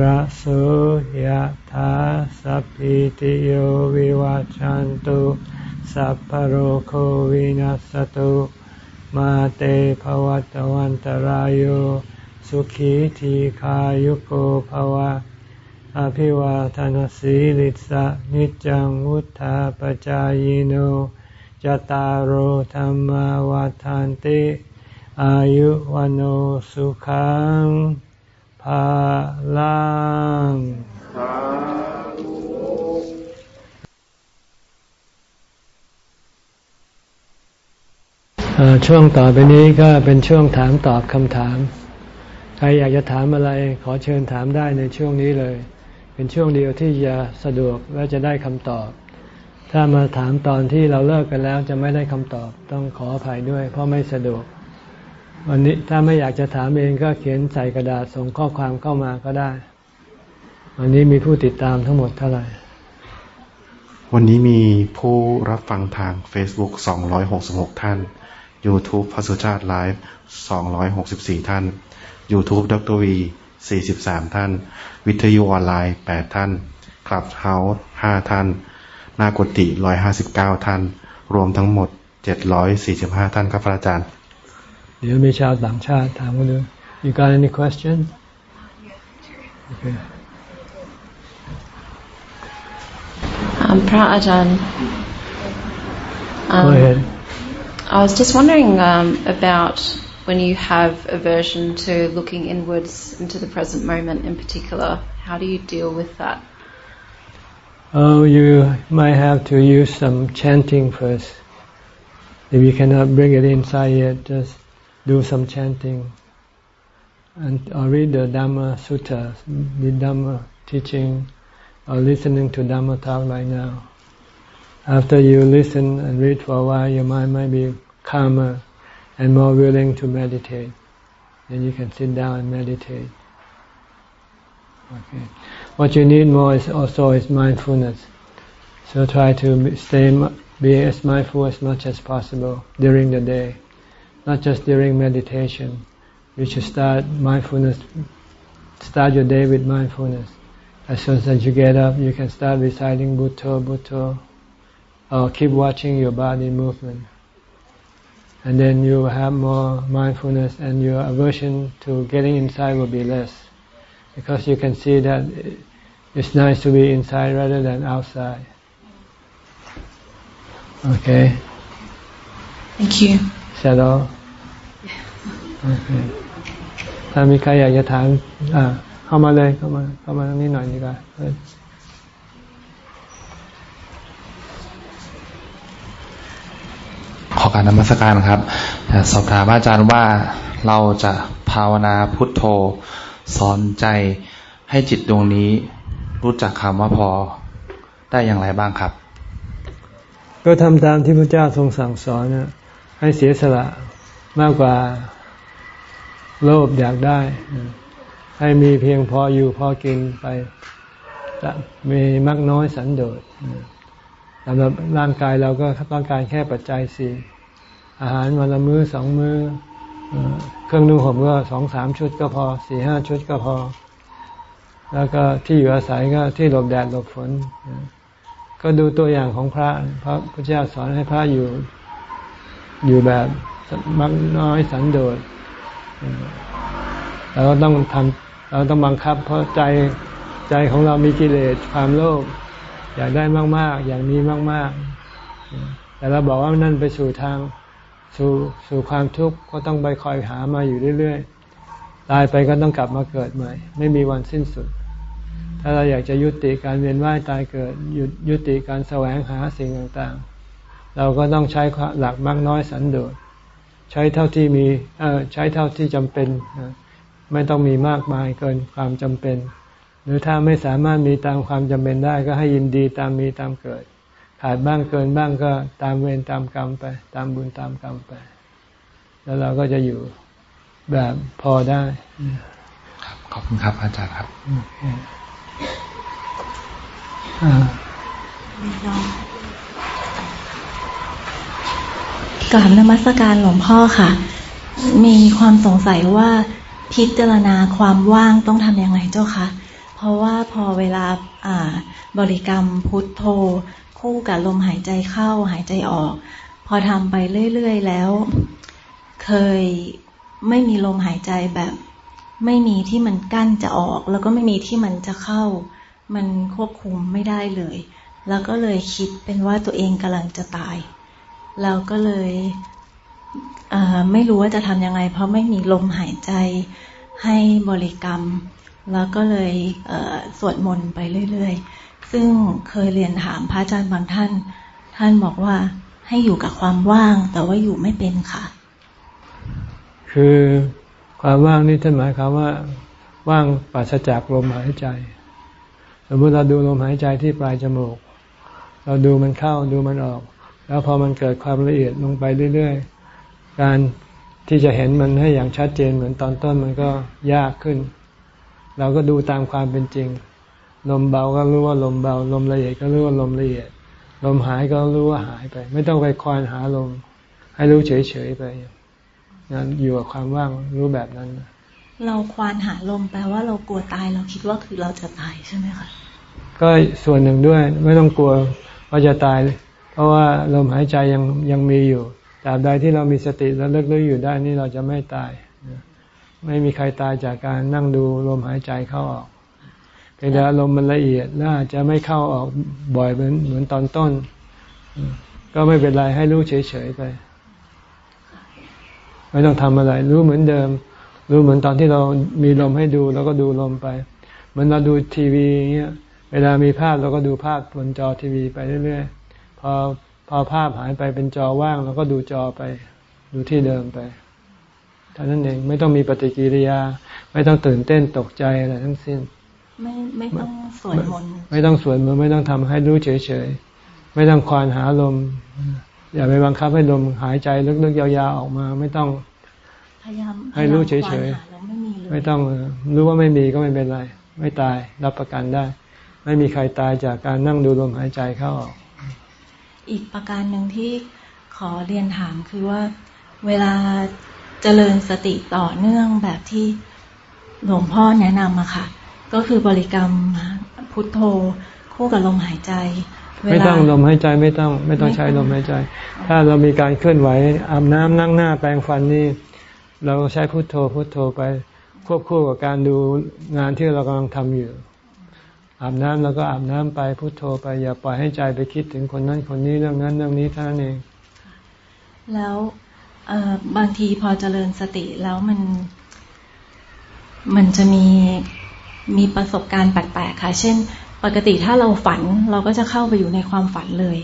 ระโสยะถาสัพพีติโยวิวัชชันตุสัพพโรโควินัสตุมาเตภวัตวันตารโยสุขีทีขายุโกภวะ อภิวาทานสีลิสะนิจังวุธาปจายโน จตารโหธรรมวาทานติ อายุวันโอสุขังภาลังช่วงต่อไปนี้ก็เป็นช่วงถามตอบคำถาม ใครอยากจะถามอะไรขอเชิญถามได้ในช่วงนี้เลย เป็นช่วงเดียวที่จะสะดวกและจะได้คำตอบ ถ้ามาถามตอนที่เราเลิกกันแล้วจะไม่ได้คำตอบต้องขออภัยด้วย เพราะไม่สะดวก วันนี้ถ้าไม่อยากจะถามเองก็เขียนใส่กระดาษส่งข้อความเข้ามาก็ได้ วันนี้มีผู้ติดตามทั้งหมดเท่าไหร่ วันนี้มีผู้รับฟังทาง Facebook 266 ท่าน YouTube พระสุชาติไลฟ์264 ท่าน YouTube ดรวี 43 ท่าน วิทยุออนไลน์ 8 ท่านคลับเฮาส์5ท่าน นากุติ159ท่าน รวมทั้งหมด745ท่านครับพระอาจารย์ เดี๋ยวมีชาวต่างชาติถามกันดู You got any question? Okay. Um, พระอาจารย์ Go ahead. I was just wondering um, about when you have aversion to looking inwards into the present moment in particular. How do you deal with that? Oh, you might have to use some chanting first. If you cannot bring it inside yet, just do some chanting. And or read the Dhamma Sutta, the Dhamma teaching, or listening to Dhamma talk right now. After you listen and read for a while, your mind might be calmer and more willing to meditate. Then you can sit down and meditate. Okay. What you need more is also is mindfulness. So try to stay, be as mindful as much as possible during the day, not just during meditation. You should start mindfulness, start your day with mindfulness. As soon as you get up, you can start reciting Bhutto, Bhutto, or keep watching your body movement. And then you will have more mindfulness and your aversion to getting inside will be less. Because you can see that it's nice to be inside rather than outside. Okay? Thank you. Is that all? Okay. ถ้ามีใครอยากจะถามอ่าเข้ามาเลยเข้ามาเข้ามาตรงนี้หน่อยดีกว่า ขอการนมัสการครับสอบถามอาจารย์ว่าเราจะภาวนาพุทโธ สอนใจให้จิตดวงนี้รู้จักคำว่าพอได้อย่างไรบ้างครับ ก็ทำตามที่พระเจ้าทรงสั่งสอนนะให้เสียสละมากกว่าโลภอยากได้ ให้มีเพียงพออยู่พอกินไปมีมากน้อยสันโดษสำหรับร่างกายเราก็ต้องการแค่ปัจจัยสี่อาหารวันละมื้อสองมือ้อ เครื่องนุ่งห่มก็สองสามชุดก็พอสี่ห้าชุดก็พอ แล้วก็ที่อยู่อาศัยก็ที่หลบแดดหลบฝน ก็ดูตัวอย่างของพระพระพุทธเจ้าสอนให้พระอยู่ อยู่แบบมักน้อยสันโดษเราต้องทำเราต้องบังคับ เพราะใจใจของเรามีกิเลสความโลภอยากได้มาก ๆ อยากมีมาก ๆ แต่เราบอกว่านั่นไปสู่ทาง สู่สู่ความทุกข์ก็ต้องไปคอยหามาอยู่เรื่อยๆ ตายไปก็ต้องกลับมาเกิดใหม่ ไม่มีวันสิ้นสุด ถ้าเราอยากจะยุติการเวียนว่ายตายเกิดหยุดยุติการแสวงหาสิ่งต่างๆ เราก็ต้องใช้หลักมากน้อยสันโดษ ใช้เท่าที่มีเออใช้เท่าที่จำเป็น ไม่ต้องมีมากมายเกินความจำเป็น หรือถ้าไม่สามารถมีตามความจำเป็นได้ก็ให้ยินดีตามมีตามเกิด ขาดบ้างเกินบ้างก็ตามเวรตามกรรมไป ตามบุญตามกรรมไป แล้วเราก็จะอยู่แบบพอได้ ครับ ขอบคุณครับ อาจารย์ครับกราบนมัสการหลวงพ่อค่ะ มีความสงสัยว่าพิจารณาความว่างต้องทำยังไงเจ้าคะ เพราะว่าพอเวลาอ่าบริกรรมพุทโธ คู่กับลมหายใจเข้าหายใจออก พอทำไปเรื่อยๆแล้ว เคยไม่มีลมหายใจแบบ ไม่มีที่มันกั้นจะออก แล้วก็ไม่มีที่มันจะเข้า มันควบคุมไม่ได้เลย แล้วก็เลยคิดเป็นว่าตัวเองกำลังจะตายแล้วก็เลยไม่รู้ว่าจะทำยังไง เพราะไม่มีลมหายใจให้บริกรรม แล้วก็เลยสวดมนต์ไปเรื่อย ๆ ซึ่งเคยเรียนถามพระอาจารย์บางท่าน ท่านบอกว่าให้อยู่กับความว่าง แต่ว่าอยู่ไม่เป็นค่ะ คือความว่างนี่ท่านหมายความว่า ว่างปราศจากลมหายใจ สมมติเราดูลมหายใจที่ปลายจมูก เราดูมันเข้าดูมันออก แล้วพอมันเกิดความละเอียดลงไปเรื่อยๆ การที่จะเห็นมันให้อย่างชัดเจนเหมือนตอนต้นมันก็ยากขึ้น เราก็ดูตามความเป็นจริง ลมเบาก็รู้ว่าลมเบา ลมละเอียดก็รู้ว่าลมละเอียด ลมหายก็รู้ว่าหายไป ไม่ต้องไปควานหาลม ให้รู้เฉยๆไปนั้นอยู่กับความว่างรู้แบบนั้น เราควานหาลมแปลว่าเรากลัวตายเราคิดว่าคือเราจะตายใช่ไหมคะก็ส่วนหนึ่งด้วยไม่ต้องกลัวว่าจะตาย เพราะว่าลมหายใจยังยังมีอยู่ตราบใดที่เรามีสติและเลิกเลิกอยู่ได้นี่เราจะไม่ตาย ไม่มีใครตายจากการนั่งดูลมหายใจเข้าออก เพียงแต่ลมมันละเอียดและอาจจะไม่เข้าออกบ่อยเหมือนเหมือนตอนต้น ก็ไม่เป็นไรให้รู้เฉยๆไป ไม่ต้องทำอะไร รู้เหมือนเดิม รู้เหมือนตอนที่เรามีลมให้ดูแล้วก็ดูลมไป เหมือนเราดูทีวีเงี้ยเวลามีภาพเราก็ดูภาพบนจอทีวีไปเรื่อยๆพอพอภาพหายไปเป็นจอว่างเราก็ดูจอไป ดูที่เดิมไปเท่านั้นเองไม่ต้องมีปฏิกิริยา ไม่ต้องตื่นเต้นตกใจอะไรทั้งสิ้น ไม่ไม่ต้องสวดมนต์ไม่ต้องสวดมนต์ไม่ต้องทำให้รู้เฉยๆไม่ต้องควานหาลม อย่าไปบังคับให้ลมหายใจลึกๆยาวๆออกมา ไม่ต้องพยายามให้รู้เฉยๆไม่ต้องรู้ว่าไม่มีก็ไม่เป็นไร ไม่ตายรับประกันได้ ไม่มีใครตายจากการนั่งดูลมหายใจเข้าออกอีกประการหนึ่งที่ขอเรียนถามคือว่าเวลาเจริญสติต่อเนื่องแบบที่หลวงพ่อแนะนำอะค่ะ ก็คือบริกรรมพุทโธคู่กับลมหายใจ ไม่ต้องลมหายใจไม่ต้องไม่ต้องใช้ลมหายใจ ถ้าเรามีการเคลื่อนไหวอาบน้ำนั่งหน้าแปรงฟันนี่ เราใช้พุทโธพุทโธไปควบคู่กับการดูงานที่เรากำลังทำอยู่อาบน้ำแล้วก็อาบน้ำไปพุทโธไปอย่าปล่อยให้ใจไปคิดถึงคนนั้นคนนี้เรื่องนั้นเรื่องนี้เท่านั้นเอง แล้วบางทีพอเจริญสติแล้วมัน มันจะมี มีประสบการณ์แปลกๆค่ะ เช่น ปกติถ้าเราฝันเราก็จะเข้าไปอยู่ในความฝันเลย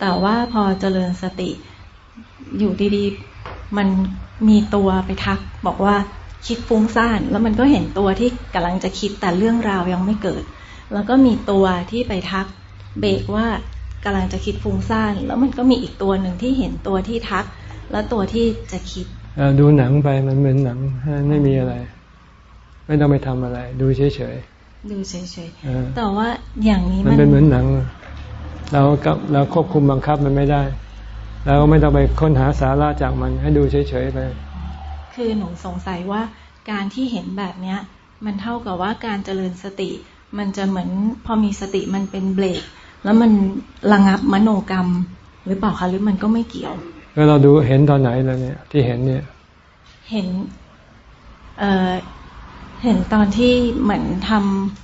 แต่ว่าพอเจริญสติอยู่ดีๆ มันมีตัวไปทัก บอกว่าคิดฟุ้งซ่าน แล้วมันก็เห็นตัวที่กำลังจะคิดแต่เรื่องราวยังไม่เกิด แล้วก็มีตัวที่ไปทัก เบรกว่ากำลังจะคิดฟุ้งซ่าน แล้วมันก็มีอีกตัวหนึ่งที่เห็นตัวที่ทัก แล้วตัวที่จะคิดดูหนังไปมันเหมือนหนังไม่มีอะไร ไม่ต้องไปทำอะไร ดูเฉยๆดูเฉยๆแต่ว่าอย่างนี้มันเป็นเหมือนหนัง เรากับเราควบคุมบังคับมันไม่ได้เราก็ไม่ต้องไปค้นหาสาระจากมันให้ดูเฉยๆไปคือหนูสงสัยว่าการที่เห็นแบบเนี้ย มันเท่ากับว่าการเจริญสติ มันจะเหมือนพอมีสติมันเป็นเบรกแล้วมันระงับมโนกรรม หรือเปล่าคะหรือมันก็ไม่เกี่ยวก็เราดูเห็นตอนไหนแล้วเนี่ย ที่เห็นเนี่ย เห็น เอ่อ เห็นตอนที่เหมือนท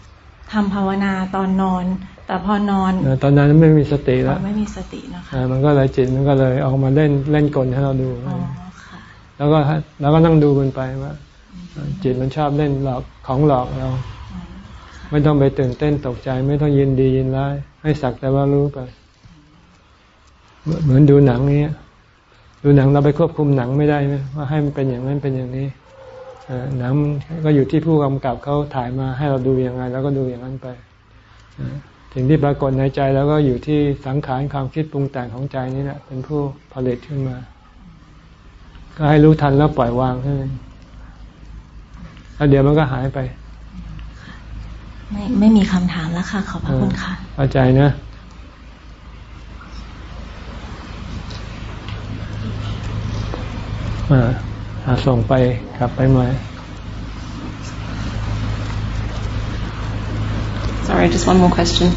ำทำภาวนาตอนนอน แต่พอนอนตอนนั้นไม่มีสติแล้วไม่มีสตินะคะมันก็เลยจิตมันก็เลยออกมาเล่นเล่นกลให้เราดูแล้วก็แล้วก็นั่งดูมันไปว่าจิตมันชอบเล่นหลอกของหลอกเรา ไม่ต้องไปตื่นเต้นตกใจ ไม่ต้องยินดียินร้ายให้สักแต่ว่ารู้ไปเหมือนดูหนังนี้ดูหนังเราไปควบคุมหนังไม่ได้ไหมว่าให้มันเป็นอย่างนั้นเป็นอย่างนี้ หนังก็อยู่ที่ผู้กำกับเขาถ่ายมาให้เราดูยังไงแล้วก็ดูอย่างนั้นไปถึงที่ปรากฏในใจแล้วก็อยู่ที่สังขารความคิดปรุงแต่งของใจนี่แหละเป็นผู้ผลิตขึ้นมา ก็ให้รู้ทันแล้วปล่อยวางเท่านั้นแล้วเดี๋ยวมันก็หายไป ไม่ไม่มีคำถามแล้วค่ะ ขอบพระคุณค่ะเข้าใจนะอ่า ส่งไปกลับไปมา sorry, just one more question.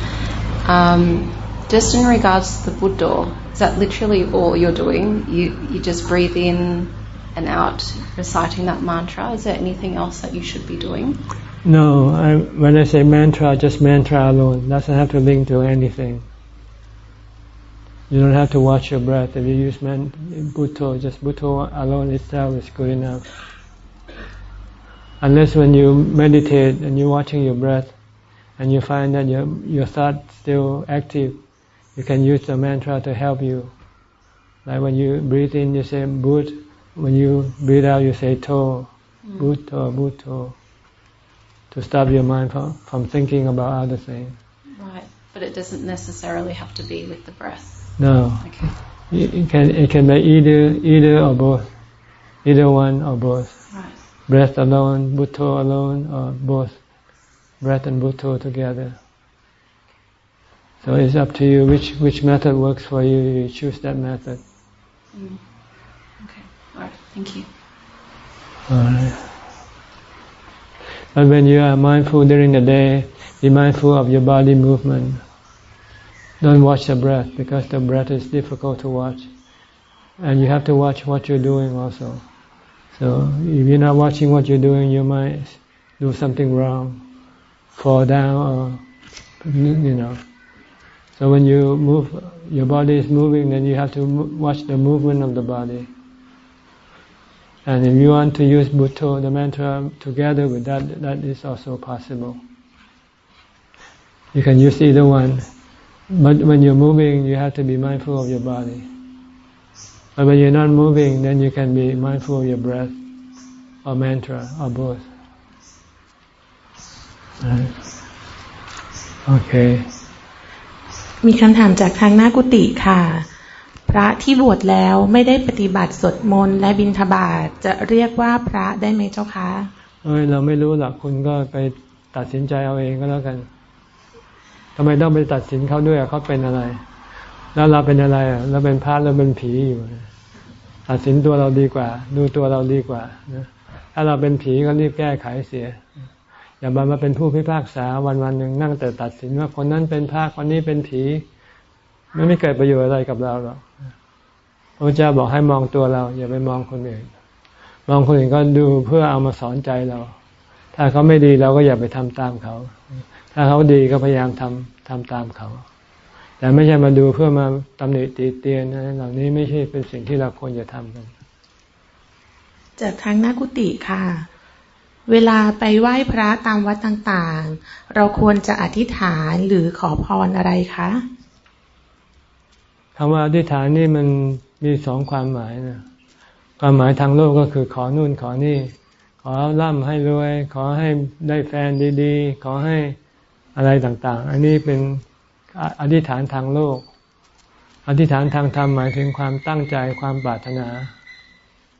Um, just in regards to the Buddha, is that literally all you're doing? You you just breathe in and out, reciting that mantra. Is there anything else that you should be doing? No, I, when I say mantra, just mantra alone. Doesn't have to link to anything. You don't have to watch your breath. If you use man, Bhutto, just Bhutto alone itself is good enough. Unless when you meditate and you're watching your breath and you find that your, your thought still active, you can use the mantra to help you. Like when you breathe in, you say Bhut. When you breathe out, you say To. Mm. Bhutto, Bhutto. To stop your mind from, from thinking about other things. Right. But it doesn't necessarily have to be with the breath. No. Okay. It can it can be either either or both, either one or both. Right. Breath alone, butto alone, or both breath and butto together. So it's up to you which which method works for you. You choose that method. Mm. Okay. All right. Thank you. All right. And when you are mindful during the day, be mindful of your body movement. Don't watch the breath because the breath is difficult to watch. And you have to watch what you're doing also. So if you're not watching what you're doing, you might do something wrong, fall down or, you know. So when you move, your body is moving, then you have to watch the movement of the body. And if you want to use Bhutto, the mantra, together with that, that is also possible. You can use either one. But when you're moving, you have to be mindful of your body. But when you're not moving, then you can be mindful of your breath, or mantra, or both. Okay. มีคำถามจากทางหน้ากุฏิค่ะ พระที่บวชแล้วไม่ได้ปฏิบัติสวดมนต์และบิณฑบาตจะเรียกว่าพระได้ไหมเจ้าคะเอ้ยเราไม่รู้หรอกคุณก็ไปตัดสินใจเอาเองก็แล้วกัน ทำไมต้องไปตัดสินเขาด้วยเขาเป็นอะไร แล้วเราเป็นอะไรเราเป็นพระเราเป็นผีอยู่ตัดสินตัวเราดีกว่า ดูตัวเราดีกว่าถ้าเราเป็นผีก็รีบแก้ไขเสีย อย่ามามาเป็นผู้พิพากษาวันวันหนึ่งนั่งแต่ตัดสินว่าคนนั้นเป็นพระคนนี้เป็นผีไม่ไม่เกิดประโยชน์อะไรกับเราหรอกพระเจ้าบอกให้มองตัวเรา อย่าไปมองคนอื่น มองคนอื่นก็ดูเพื่อเอามาสอนใจเรา ถ้าเขาไม่ดีเราก็อย่าไปทำตามเขา ถ้าเขาดีก็พยายามทำทำตามเขา แต่ไม่ใช่มาดูเพื่อมาตำหนิตีเตียนนะเหล่านี้ไม่ใช่เป็นสิ่งที่เราควรจะทำกันจากทางนักกุฏิค่ะ เวลาไปไหว้พระตามวัดต่างๆ เราควรจะอธิษฐานหรือขอพรอะไรคะคำว่าอธิษฐานนี่มันมีสองความหมายนะความหมายทางโลกก็คือขอนู่นขอนี่ ขอร่ำให้รวย ขอให้ได้แฟนดี ๆ ขอให้ อะไรต่าง ๆ อันนี้เป็นอธิษฐานทางโลก อธิษฐานทางธรรมหมายถึงความตั้งใจความปรารถนา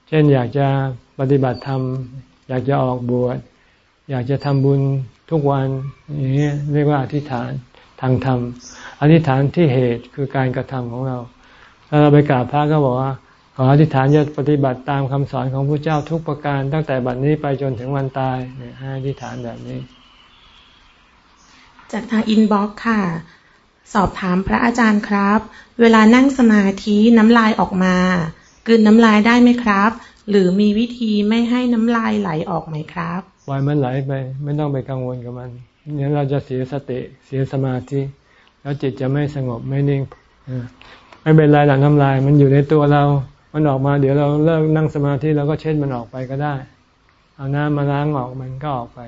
เช่นอยากจะปฏิบัติธรรม อยากจะออกบวช อยากจะทำบุญทุกวันอย่างนี้เรียกว่าอธิษฐานทางธรรม อธิษฐานที่เหตุคือการกระทำของเรา ถ้าเราไปกราบพระก็บอกว่าขออธิษฐานจะปฏิบัติตามคำสอนของพระเจ้าทุกประการตั้งแต่บัดนี้ไปจนถึงวันตายเนี่ยให้อธิษฐานแบบนี้ จากทางอินบ็อกค่ะ สอบถามพระอาจารย์ครับ เวลานั่งสมาธิน้ำลายออกมากืนน้ำลายได้ไหมครับ หรือมีวิธีไม่ให้น้ำลายไหลออกไหมครับปล่อยมันไหลไป ไม่ต้องไปกังวลกับมันเนี่ยเราจะเสียสติเสียสมาธิ แล้วจิตจะไม่สงบไม่นิ่งไม่เป็นไรหลังน้ำลาย มันอยู่ในตัวเรา มันออกมาเดี๋ยวเราเลิกนั่งสมาธิเราก็เช็ดมันออกไปก็ได้ เอาน้ำมาล้างออกมันก็ออกไป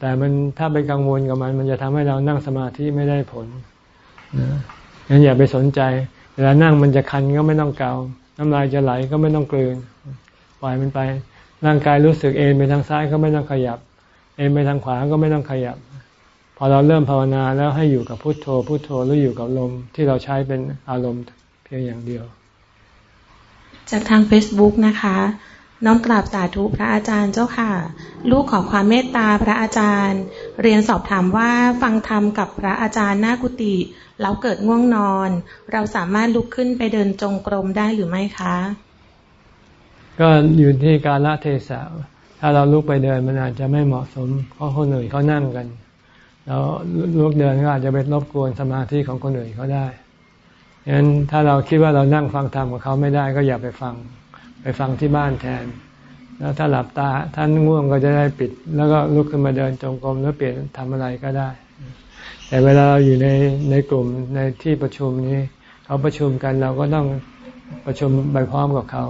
แต่มันถ้าไปกังวลกับมัน มันจะทำให้เรานั่งสมาธิไม่ได้ผลนะงั้นอย่าไปสนใจ เวลานั่งมันจะคันก็ไม่ต้องเกา น้ำลายจะไหลก็ไม่ต้องกลืน ปล่อยมันไป ร่างกายรู้สึกเอ็นไปทางซ้ายก็ไม่ต้องขยับ เอ็นไปทางขวาก็ไม่ต้องขยับ พอเราเริ่มภาวนาแล้วให้อยู่กับพุทโธ พุทโธหรืออยู่กับลมที่เราใช้เป็นอารมณ์เพียงอย่างเดียว จากทาง Facebook นะคะ น้อมกราบสาธุพระอาจารย์เจ้าค่ะ ลูกขอความเมตตาพระอาจารย์ เรียนสอบถามว่าฟังธรรมกับพระอาจารย์หน้ากุฏิแล้วเกิดง่วงนอน เราสามารถลุกขึ้นไปเดินจงกรมได้หรือไม่คะ ก็อยู่ที่การละเทศะถ้าเราลุกไปเดินมันอาจจะไม่เหมาะสม เพราะคนอื่นเขานั่งกัน แล้วลุกเดินก็อาจจะไปรบกวนสมาธิของคนอื่นเขาได้ฉะนั้นถ้าเราคิดว่าเรานั่งฟังธรรมกับเขาไม่ได้ก็อย่าไปฟัง ไปฟังที่บ้านแทน แล้วถ้าหลับตาท่านง่วงก็จะได้ปิด แล้วก็ลุกขึ้นมาเดินจงกรมแล้วเปลี่ยนทำอะไรก็ได้ แต่เวลาเราอยู่ในในกลุ่มในที่ประชุมนี้ เขาประชุมกันเราก็ต้องประชุมไปพร้อมกับเขา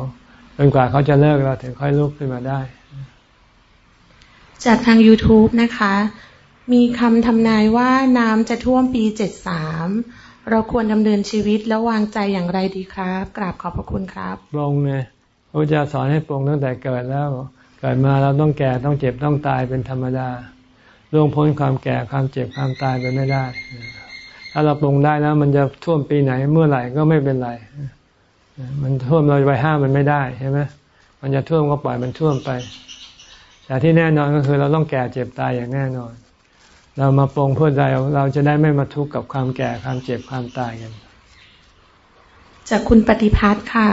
จนกว่าเขาจะเลิกเราถึงค่อยลุกขึ้นมาได้ จากทาง YouTube นะคะ มีคำทำนายว่าน้ำจะท่วมปีเจ็ดสามเราควรดำเนินชีวิตและวางใจอย่างไรดีครับ กราบขอบพระคุณครับปรงไง พระเจ้าสอนให้ปรงตั้งแต่เกิดแล้ว เกิดมาเราต้องแก่ต้องเจ็บต้องตายเป็นธรรมดาล่วงพ้นความแก่ความเจ็บความตายไปไม่ได้ ถ้าเราปรงได้แล้ว มันจะท่วมปีไหนเมื่อไหร่ก็ไม่เป็นไร มันท่วมเราไปห้ามมันไม่ได้ใช่ไหมมันจะท่วมก็ปล่อยมันท่วมไป แต่ที่แน่นอนก็คือเราต้องแก่เจ็บตายอย่างแน่นอน เรามาปรงเพื่อใจเราจะได้ไม่มาทุกข์กับความแก่ความเจ็บความตายกัน จากคุณปฏิพัฒน์ค่ะ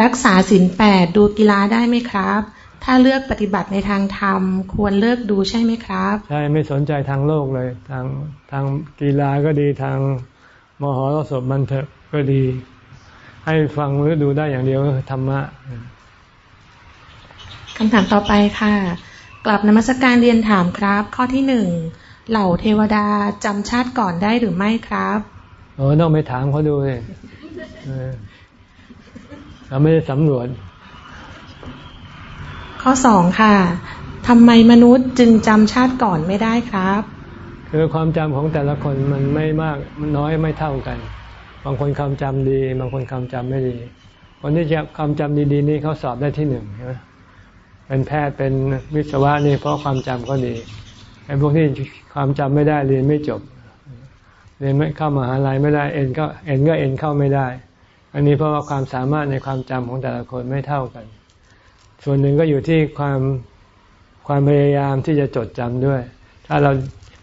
รักษาศีลแปดดูกีฬาได้ไหมครับ ถ้าเลือกปฏิบัติในทางธรรม ควรเลือกดูใช่ไหมครับ ใช่ไม่สนใจทางโลกเลย ทางทางกีฬาก็ดีทางมหรสพบันเทิงก็ดี ให้ฟังหรือดูได้อย่างเดียวก็ธรรมะคำถามต่อไปค่ะ กลับนมัสการเรียนถามครับ ข้อที่หนึ่งเหล่าเทวดาจำชาติก่อนได้หรือไม่ครับโอ้ต้องไปถามเขาดูเลย เราไม่ได้สำรวจ ข้อสองค่ะทำไมมนุษย์จึงจำชาติก่อนไม่ได้ครับ คือความจำของแต่ละคนมันไม่มากมันน้อยไม่เท่ากัน บางคนความจำดี บางคนความจำไม่ดีคนที่จะความจำดีๆ นี่เขาสอบได้ที่หนึ่งใช่ไหมเป็นแพทย์เป็นวิศวะนี่เพราะความจำก็ดีไอ้พวกที่ความจำไม่ได้เรียนไม่จบ เรียนไม่เข้ามหาลัยไม่ได้เอ็นก็เอ็นก็เอ็นเข้าไม่ได้ อันนี้เพราะว่าความสามารถในความจำของแต่ละคนไม่เท่ากัน ส่วนหนึ่งก็อยู่ที่ความความพยายามที่จะจดจำด้วย ถ้าเรา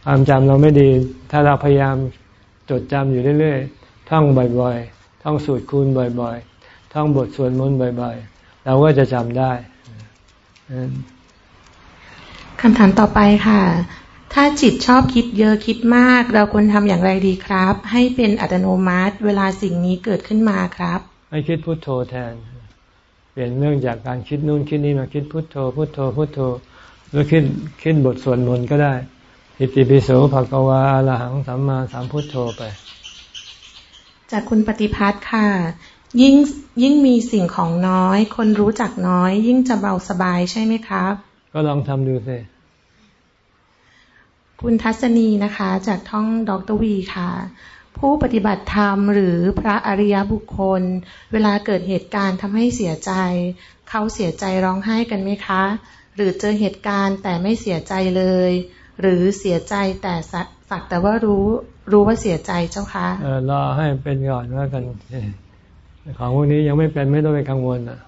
ความจำเราไม่ดี ถ้าเราพยายามจดจำอยู่เรื่อยๆ ท่องบ่อยๆ ท่องสูตรคูณบ่อยๆ ท่องบทสวดมนต์บ่อยๆ เราก็จะจำได้คำถามต่อไปค่ะ ถ้าจิตชอบคิดเยอะคิดมาก เราควรทำอย่างไรดีครับ ให้เป็นอัตโนมัติ เวลาสิ่งนี้เกิดขึ้นมาครับ ให้คิดพุโทโธแทน เปลี่ยนเรื่องจากการคิดนู่นคิดนี่มาคิดพุทโธ พุทโธพุทโธหรือคิดคิดบทสวดมนต์ก็ได้อิติปิโสภะกวาอรหังสัมมาสัมพุทโธไป จากคุณปฏิพัฒน์ค่ะ ยิ่งยิ่งมีสิ่งของน้อย คนรู้จักน้อย ยิ่งจะเบาสบายใช่ไหมครับ ก็ลองทำดูสิ คุณทัศนีนะคะ จากท่องดรวีค่ะ ผู้ปฏิบัติธรรมหรือพระอริยบุคคล เวลาเกิดเหตุการณ์ทำให้เสียใจ เขาเสียใจร้องไห้กันไหมคะ หรือเจอเหตุการณ์แต่ไม่เสียใจเลย หรือเสียใจแต่สักแต่ว่ารู้รู้ว่าเสียใจเจ้าคะเออรอให้เป็นก่อนว่ากันของพวกนี้ยังไม่เป็นไม่ต้องไปกังวลอะ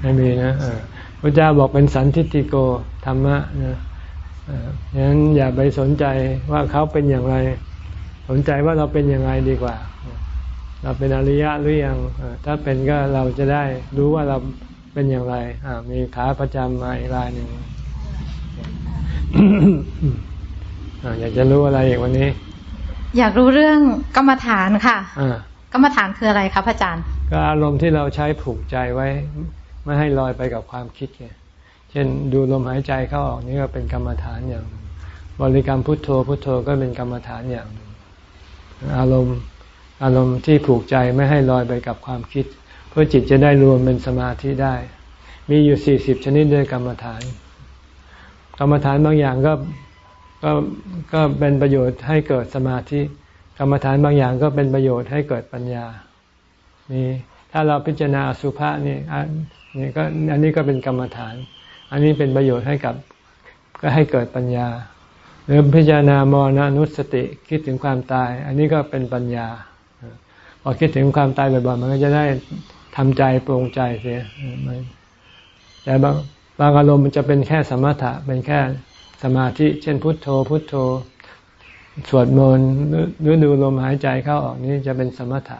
ไม่มีนะพ ระเจ้าบอกเป็นสันทิติโกธรรมะนะฉะนั้นอย่าไปสนใจว่าเขาเป็นอย่างไร สนใจว่าเราเป็นอย่างไรดีกว่า เราเป็นอริยะหรือยังถ้าเป็นก็เราจะได้รู้ว่าเราเป็นอย่างไรมีขาประจำมาอีกรายหนึ่งอยากจะรู้อะไรอีกวันนี้ อยากรู้เรื่องกรรมฐานค่ะกรรมฐานคืออะไรครับอาจารย์ ก็อารมณ์ที่เราใช้ผูกใจไว้ ไม่ให้ลอยไปกับความคิดไงช่นดูลมหายใจเข้าออกนี่ก็เป็นกรรมฐานอย่าง บริกรรมพุทโธพุทโธก็เป็นกรรมฐานอย่าง อารมณ์อารมณ์ที่ผูกใจไม่ให้ลอยไปกับความคิด เพื่อจิตจะได้รวมเป็นสมาธิได้ มีอยู่สี่สิบชนิดด้วยกรรมฐาน กรรมฐานบางอย่างก็ก็ก็เป็นประโยชน์ให้เกิดสมาธิ กรรมฐานบางอย่างก็เป็นประโยชน์ให้เกิดปัญญามีถ้าเราพิจารณาสุภาษนี่อั นนี้ก็อันนี้ก็เป็นกรรมฐาน อันนี้เป็นประโยชน์ให้กับก็ให้เกิดปัญญา หรือพิจารณามรณนุสติคิดถึงความตาย อันนี้ก็เป็นปัญญาพอคิดถึงความตายบ่อยๆมันก็จะได้ทำใจปรงใจเสียแต่บางบางอารมณ์มันจะเป็นแค่สมถะเป็นแค่สมาธิ เช่นพุทโธ พุทโธ สวดมนต์หรือดูลมหายใจเข้าออกนี่จะเป็นสมถะ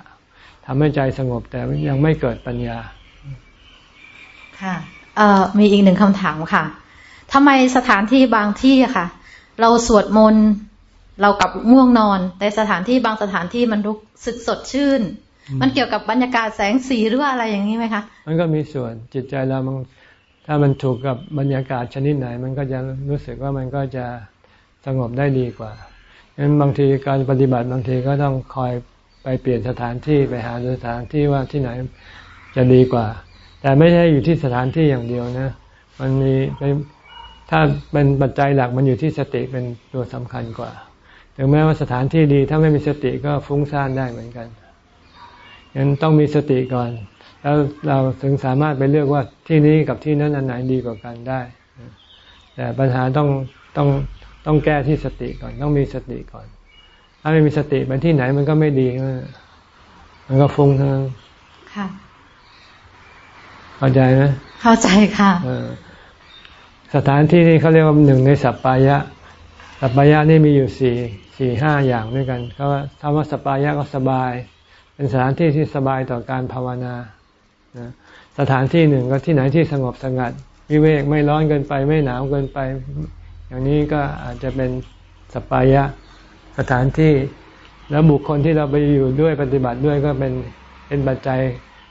ทำให้ใจสงบแต่ยังไม่เกิดปัญญา ค่ะมีอีกหนึ่งคำถามค่ะทำไมสถานที่บางที่อะค่ะ เราสวดมนต์เรากับง่วงนอน แต่สถานที่บางสถานที่มันรู้สึกสดชื่น มันเกี่ยวกับบรรยากาศแสงสีหรือว่าอะไรอย่างนี้ไหมคะ มันก็มีส่วนจิตใจเรามันถ้ามันถูกกับบรรยากาศชนิดไหน มันก็จะรู้สึกว่ามันก็จะสงบได้ดีกว่างั้นบางทีการปฏิบัติบางทีก็ต้องคอยไปเปลี่ยนสถานที่ไปหาสถานที่ว่าที่ไหนจะดีกว่า แต่ไม่ใช่อยู่ที่สถานที่อย่างเดียวนะ มันมีถ้าเป็นปัจจัยหลักมันอยู่ที่สติเป็นตัวสำคัญกว่า ถึงแม้ว่าสถานที่ดีถ้าไม่มีสติก็ฟุ้งซ่านได้เหมือนกันยันต้องมีสติก่อน แล้วเราถึงสามารถไปเลือกว่าที่นี้กับที่นั้นอันไหนดีกว่ากันได้ แต่ปัญหาต้องต้องต้องแก้ที่สติก่อน ต้องมีสติก่อน ถ้าไม่มีสติไปที่ไหนมันก็ไม่ดี มันก็ฟุ้งทั้งนั้นค่ะ เข้าใจไหมเข้าใจค่ะสถานที่นี้เขาเรียกว่าหนึ่งในสัปปายะ สัปปายะนี่มีอยู่สี่สี่ห้าอย่างด้วยกันเขาว่าคำว่าสัปปายะก็สบาย เป็นสถานที่ที่สบายต่อการภาวนาสถานที่หนึ่งก็ที่ไหนที่สงบสงัด วิเวกไม่ร้อนเกินไป ไม่หนาวเกินไป อย่างนี้ก็อาจจะเป็นสัปปายะสถานที่แล้วบุคคลที่เราไปอยู่ด้วยปฏิบัติด้วยก็เป็นเป็นปัจจัย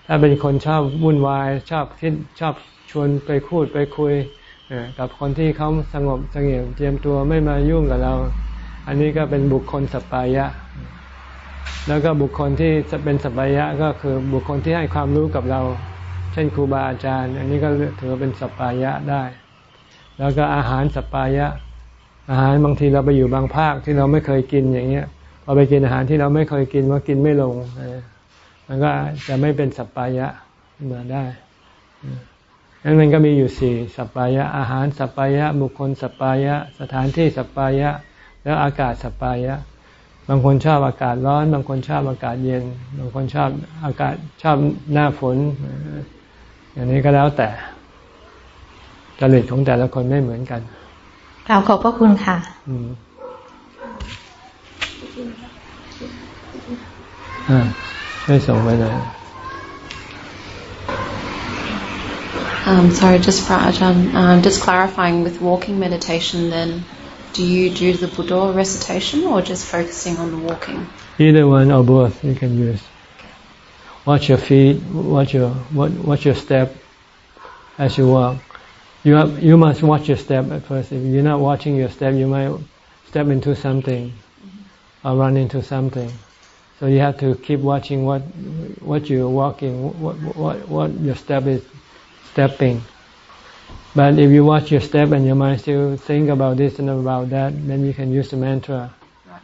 ถ้าเป็นคนชอบวุ่นวายชอบคิดชอบชวนไปพูดไปคุยกับคนที่เขาสงบสงเงียมเตรียมตัวไม่มายุ่งกับเรา อันนี้ก็เป็นบุคคลสัปายะ แล้วก็บุคคลที่จะเป็นสัปายะก็คือบุคคลที่ให้ความรู้กับเรา เช่นครูบาอาจารย์ อันนี้ก็ถือเป็นสัปายะได้ แล้วก็อาหารสัปปายะ อาหารบางทีเราไปอยู่บางภาคที่เราไม่เคยกินอย่างเงี้ยพอไปกินอาหารที่เราไม่เคยกินว่ากินไม่ลง มันก็จะไม่เป็นสัปปายะมาได้นั้นมันก็มีอยู่สี่สัปปายะ อาหารสัปปายะ บุคคลสัปปายะ สถานที่สัปปายะ แล้วอากาศสัปปายะ บางคนชอบอากาศร้อน บางคนชอบอากาศเย็น บางคนชอบอากาศชอบหน้าฝน อย่างนี้ก็แล้วแต่จริตของแต่ละคนไม่เหมือนกันกล่าวขอบพระคุณค่ะอ่า ไม่ส่งไปเลย Um, sorry, just Prajan, um, just clarifying with walking meditation then, do you do the Buddha recitation or just focusing on the walking? Either one or both you can use. Watch your feet, watch your watch your step as you walk. You have, you must watch your step at first. If you're not watching your step, you might step into something mm-hmm. or run into something. So you have to keep watching what what you're walking, what what what your step is stepping. But if you watch your step and your mind still think about this and about that, then you can use the mantra. Right.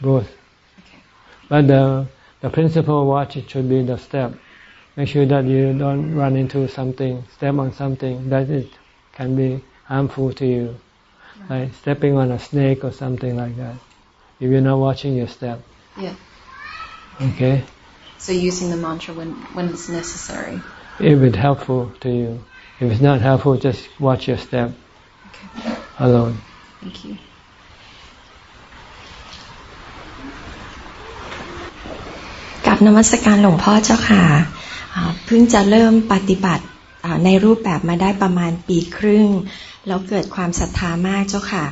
Both. Okay. But the the principal watch it should be the step. Make sure that you don't run into something, step on something that it can be harmful to you, right. like stepping on a snake or something like that. If you're not watching your step. Yeah. Okay. So using the mantra when when it's necessary if it's helpful to you. If it's not helpful, just watch your step okay. alone. Thank you. กับนมัสการหลวงพ่อเจ้าค่ะเพิ่งจะเริ่มปฏิบัติในรูปแบบมาได้ประมาณปีครึ่ง แล้วเกิดความศรัทธามากเจ้าค่ะ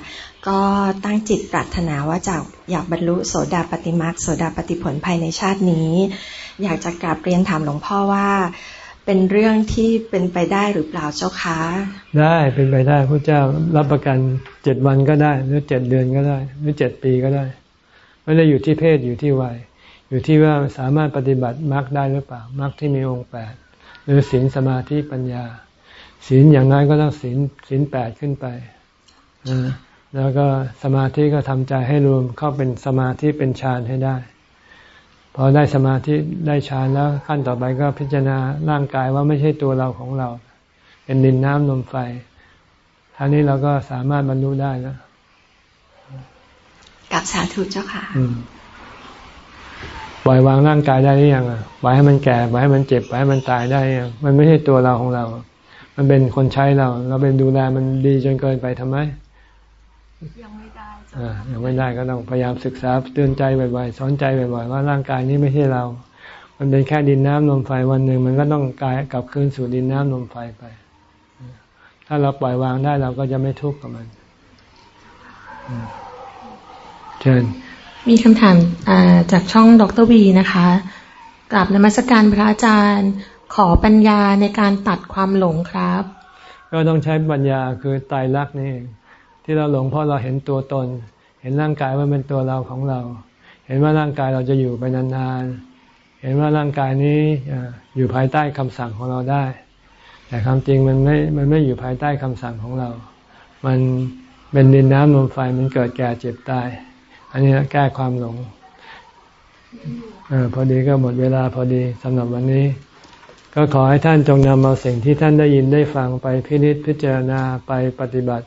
ก็ตั้งจิตปรารถนาว่าจะอยากบรรลุโสดาปฏิมาโสดาปฏิผลภายในชาตินี้ อยากจะกราบเรียนถามหลวงพ่อว่า เป็นเรื่องที่เป็นไปได้หรือเปล่าเจ้าคะได้เป็นไปได้พระเจ้ารับประกันเจ็ดวันก็ได้ หรือเจ็ดเดือนก็ได้ หรือเจ็ดปีก็ได้ ไม่ได้อยู่ที่เพศอยู่ที่วัย อยู่ที่ว่าสามารถปฏิบัติมรรคได้หรือเปล่ามรรคที่มีองค์แปดหรือศีลสมาธิปัญญาศีลอย่างน้อยก็ต้องศีลศีลแปดขึ้นไปอ่า แล้วก็สมาธิก็ทำใจให้รวมเข้าเป็นสมาธิเป็นฌานให้ได้ พอได้สมาธิได้ฌานแล้วขั้นต่อไปก็พิจารณาร่างกายว่าไม่ใช่ตัวเราของเรา เป็นดินน้ำลมไฟท่านี้เราก็สามารถบรรลุได้แล้วกับสาธุเจ้าค่ะปล่อยวางร่างกายได้หรือยังอะปล่อยให้มันแก่ปล่อยให้มันเจ็บปล่อยให้มันตายได้ยังมันไม่ใช่ตัวเราของเรา มันเป็นคนใช้เรา เราเป็นดูแลมันดีจนเกินไปทำไม ยังไม่ได้ยังไม่ได้ก็ต้องพยายามศึกษาเตือนใจบ่อยๆสอนใจบ่อยๆว่าร่างกายนี้ไม่ใช่เรา มันเป็นแค่ดินน้ำลมไฟวันหนึ่งมันก็ต้องกลายกลับคืนสู่ดินน้ำลมไฟไปทถ้าเราปล่อยวางได้เราก็จะไม่ทุกข์กับมันเชิญมีคำถามจากช่องดรวีนะคะกราบนมัสการพระอาจารย์ ขอปัญญาในการตัดความหลงครับ ก็ต้องใช้ปัญญาคือตายรักนี่ ที่เราหลงเพราะเราเห็นตัวตน เห็นร่างกายว่าเป็นตัวเราของเรา เห็นว่าร่างกายเราจะอยู่ไปนานๆ เห็นว่าร่างกายนี้อยู่ภายใต้คำสั่งของเราได้ แต่ความจริงมันไม่ มันไม่อยู่ภายใต้คำสั่งของเรา มันเป็นดินน้ำลมไฟมันเกิดแก่เจ็บตาย อันนี้แก้ความหลงอพอดีก็หมดเวลาพอดีสำหรับวันนี้ ก็ขอให้ท่านจงนำเอาสิ่งที่ท่านได้ยินได้ฟังไปพินิจพิจารณาไปปฏิบัติ